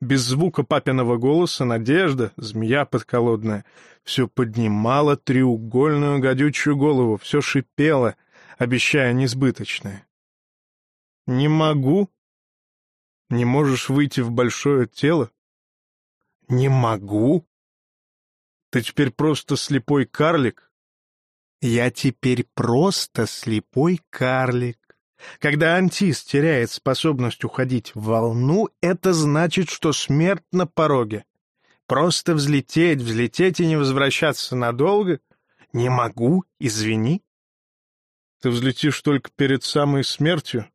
Без звука папиного голоса Надежда, змея подколодная, все поднимала треугольную гадючую голову, все шипела, обещая несбыточное. «Не могу?» «Не можешь выйти в большое тело?» «Не могу?» «Ты теперь просто слепой карлик?» Я теперь просто слепой карлик. Когда антис теряет способность уходить в волну, это значит, что смерть на пороге. Просто взлететь, взлететь и не возвращаться надолго? Не могу, извини. Ты взлетишь только перед самой смертью?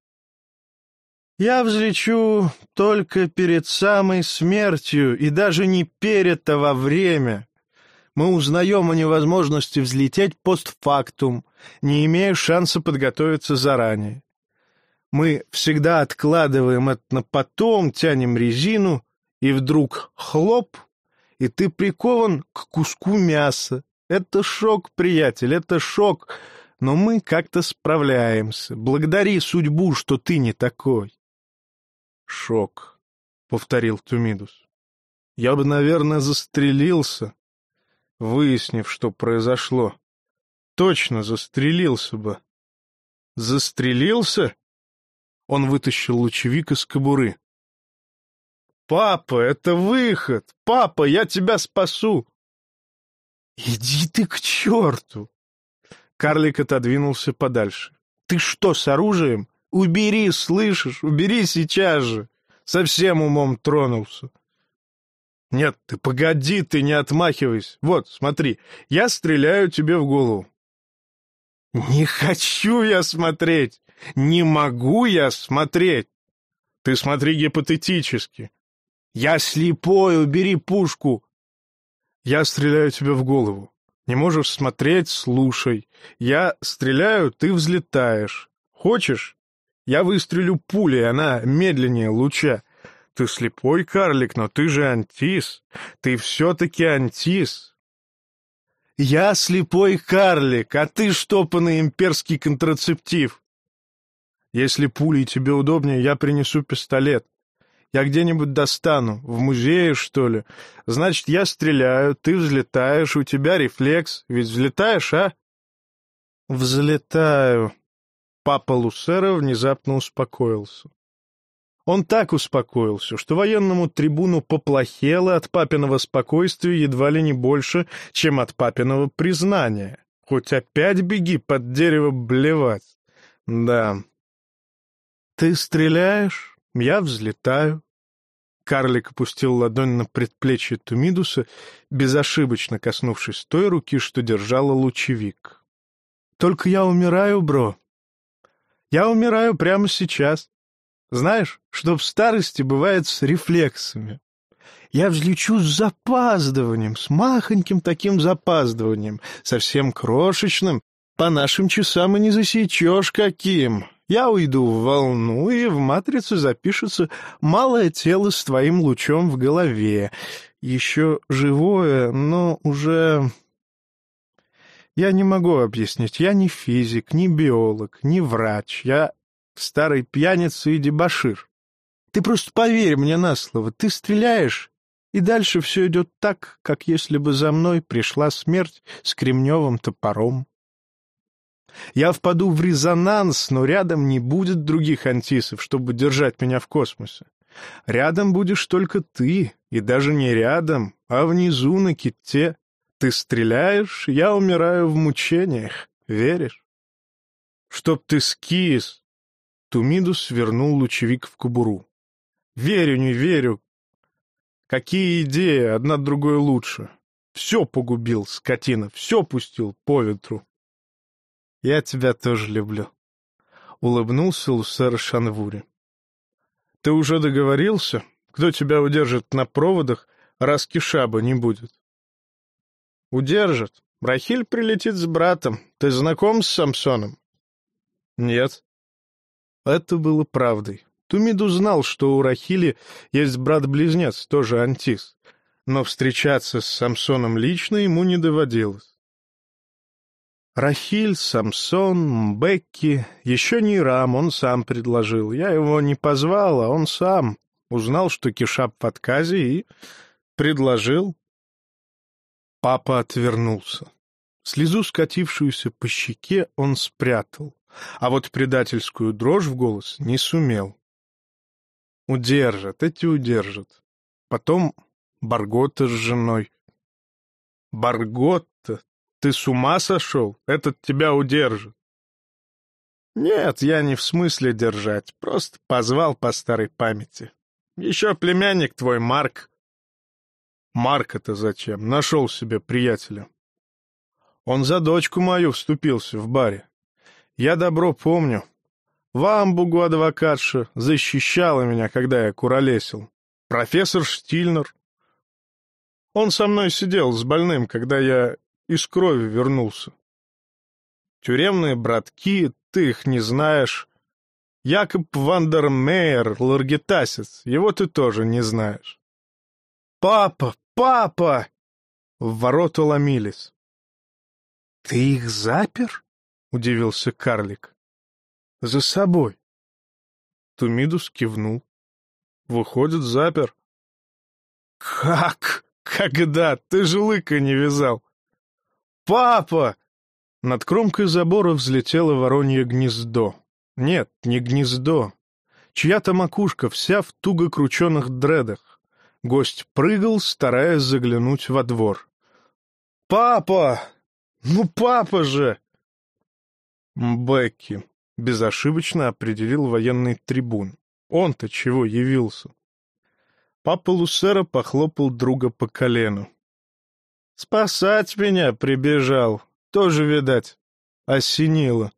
Я взлечу только перед самой смертью, и даже не перед, а во время мы узнаем о невозможности взлететь постфактум, не имея шанса подготовиться заранее. Мы всегда откладываем это на потом, тянем резину, и вдруг хлоп, и ты прикован к куску мяса. Это шок, приятель, это шок, но мы как-то справляемся. Благодари судьбу, что ты не такой. Шок, — повторил Тумидус. Я бы, наверное, застрелился, выяснив, что произошло. Точно застрелился бы. Застрелился? Он вытащил лучевик из кобуры. «Папа, это выход! Папа, я тебя спасу!» «Иди ты к черту!» Карлик отодвинулся подальше. «Ты что, с оружием? Убери, слышишь? Убери сейчас же!» Совсем умом тронулся. Нет, ты погоди, ты не отмахивайся. Вот, смотри, я стреляю тебе в голову. Не хочу я смотреть. Не могу я смотреть. Ты смотри гипотетически. Я слепой, убери пушку. Я стреляю тебе в голову. Не можешь смотреть, слушай. Я стреляю, ты взлетаешь. Хочешь? Я выстрелю пулей, она медленнее луча. Ты слепой карлик, но ты же антис. Ты все-таки антис. Я слепой карлик, а ты штопанный имперский контрацептив. Если пулей тебе удобнее, я принесу пистолет. Я где-нибудь достану, в музее, что ли. Значит, я стреляю, ты взлетаешь, у тебя рефлекс. Ведь взлетаешь, а? Взлетаю. Папа Лусера внезапно успокоился. Он так успокоился, что военному трибуну поплохело от папиного спокойствия едва ли не больше, чем от папиного признания. Хоть опять беги под дерево блевать. Да. Ты стреляешь, я взлетаю. Карлик опустил ладонь на предплечье Тумидуса, безошибочно коснувшись той руки, что держала лучевик. «Только я умираю, бро. Я умираю прямо сейчас. Знаешь, что в старости бывает с рефлексами. Я взлечу с запаздыванием, с махоньким таким запаздыванием, совсем крошечным, по нашим часам и не засечешь каким. Я уйду в волну, и в матрице запишется малое тело с твоим лучом в голове. Еще живое, но уже... Я не могу объяснить. Я не физик, не биолог, не врач. Я старый пьяница и дебошир. Ты просто поверь мне на слово. Ты стреляешь, и дальше все идет так, как если бы за мной пришла смерть с кремневым топором. Я впаду в резонанс, но рядом не будет других антисов, чтобы держать меня в космосе. Рядом будешь только ты, и даже не рядом, а внизу на ките. Ты стреляешь, я умираю в мучениях. Веришь? Чтоб ты скис. Тумидус вернул лучевик в кобуру. Верю, не верю. Какие идеи, одна другой лучше. Все погубил, скотина, все пустил по ветру. «Я тебя тоже люблю», — улыбнулся Лусер Шанвури. «Ты уже договорился? Кто тебя удержит на проводах, раз Кишаба не будет?» «Удержит. Рахиль прилетит с братом. Ты знаком с Самсоном?» «Нет». Это было правдой. Тумиду знал, что у Рахили есть брат-близнец, тоже Антис, но встречаться с Самсоном лично ему не доводилось. Рахиль, Самсон, Бекки, еще не Рам, он сам предложил. Я его не позвал, а он сам узнал, что Кишап в отказе, и предложил. Папа отвернулся. Слезу, скатившуюся по щеке, он спрятал, а вот предательскую дрожь в голос не сумел. Удержат, эти удержат. Потом Баргота с женой. Барготта ты с ума сошел? Этот тебя удержит. Нет, я не в смысле держать, просто позвал по старой памяти. Еще племянник твой, Марк. Марк это зачем? Нашел себе приятеля. Он за дочку мою вступился в баре. Я добро помню. Вамбугу, адвокатша, защищала меня, когда я куролесил. Профессор Штильнер. Он со мной сидел с больным, когда я из крови вернулся. Тюремные братки, ты их не знаешь. Якоб Вандермейер, ларгитасец, его ты тоже не знаешь. «Папа! Папа!» В ворота ломились. «Ты их запер?» — удивился карлик. «За собой». Тумидус кивнул. «Выходит, запер». «Как? Когда? Ты же лыка не вязал. «Папа!» Над кромкой забора взлетело воронье гнездо. Нет, не гнездо. Чья-то макушка вся в туго крученных дредах. Гость прыгал, стараясь заглянуть во двор. «Папа! Ну, папа же!» Бекки безошибочно определил военный трибун. Он-то чего явился? Папа Лусера похлопал друга по колену. Спасать меня прибежал. Тоже, видать, осенило.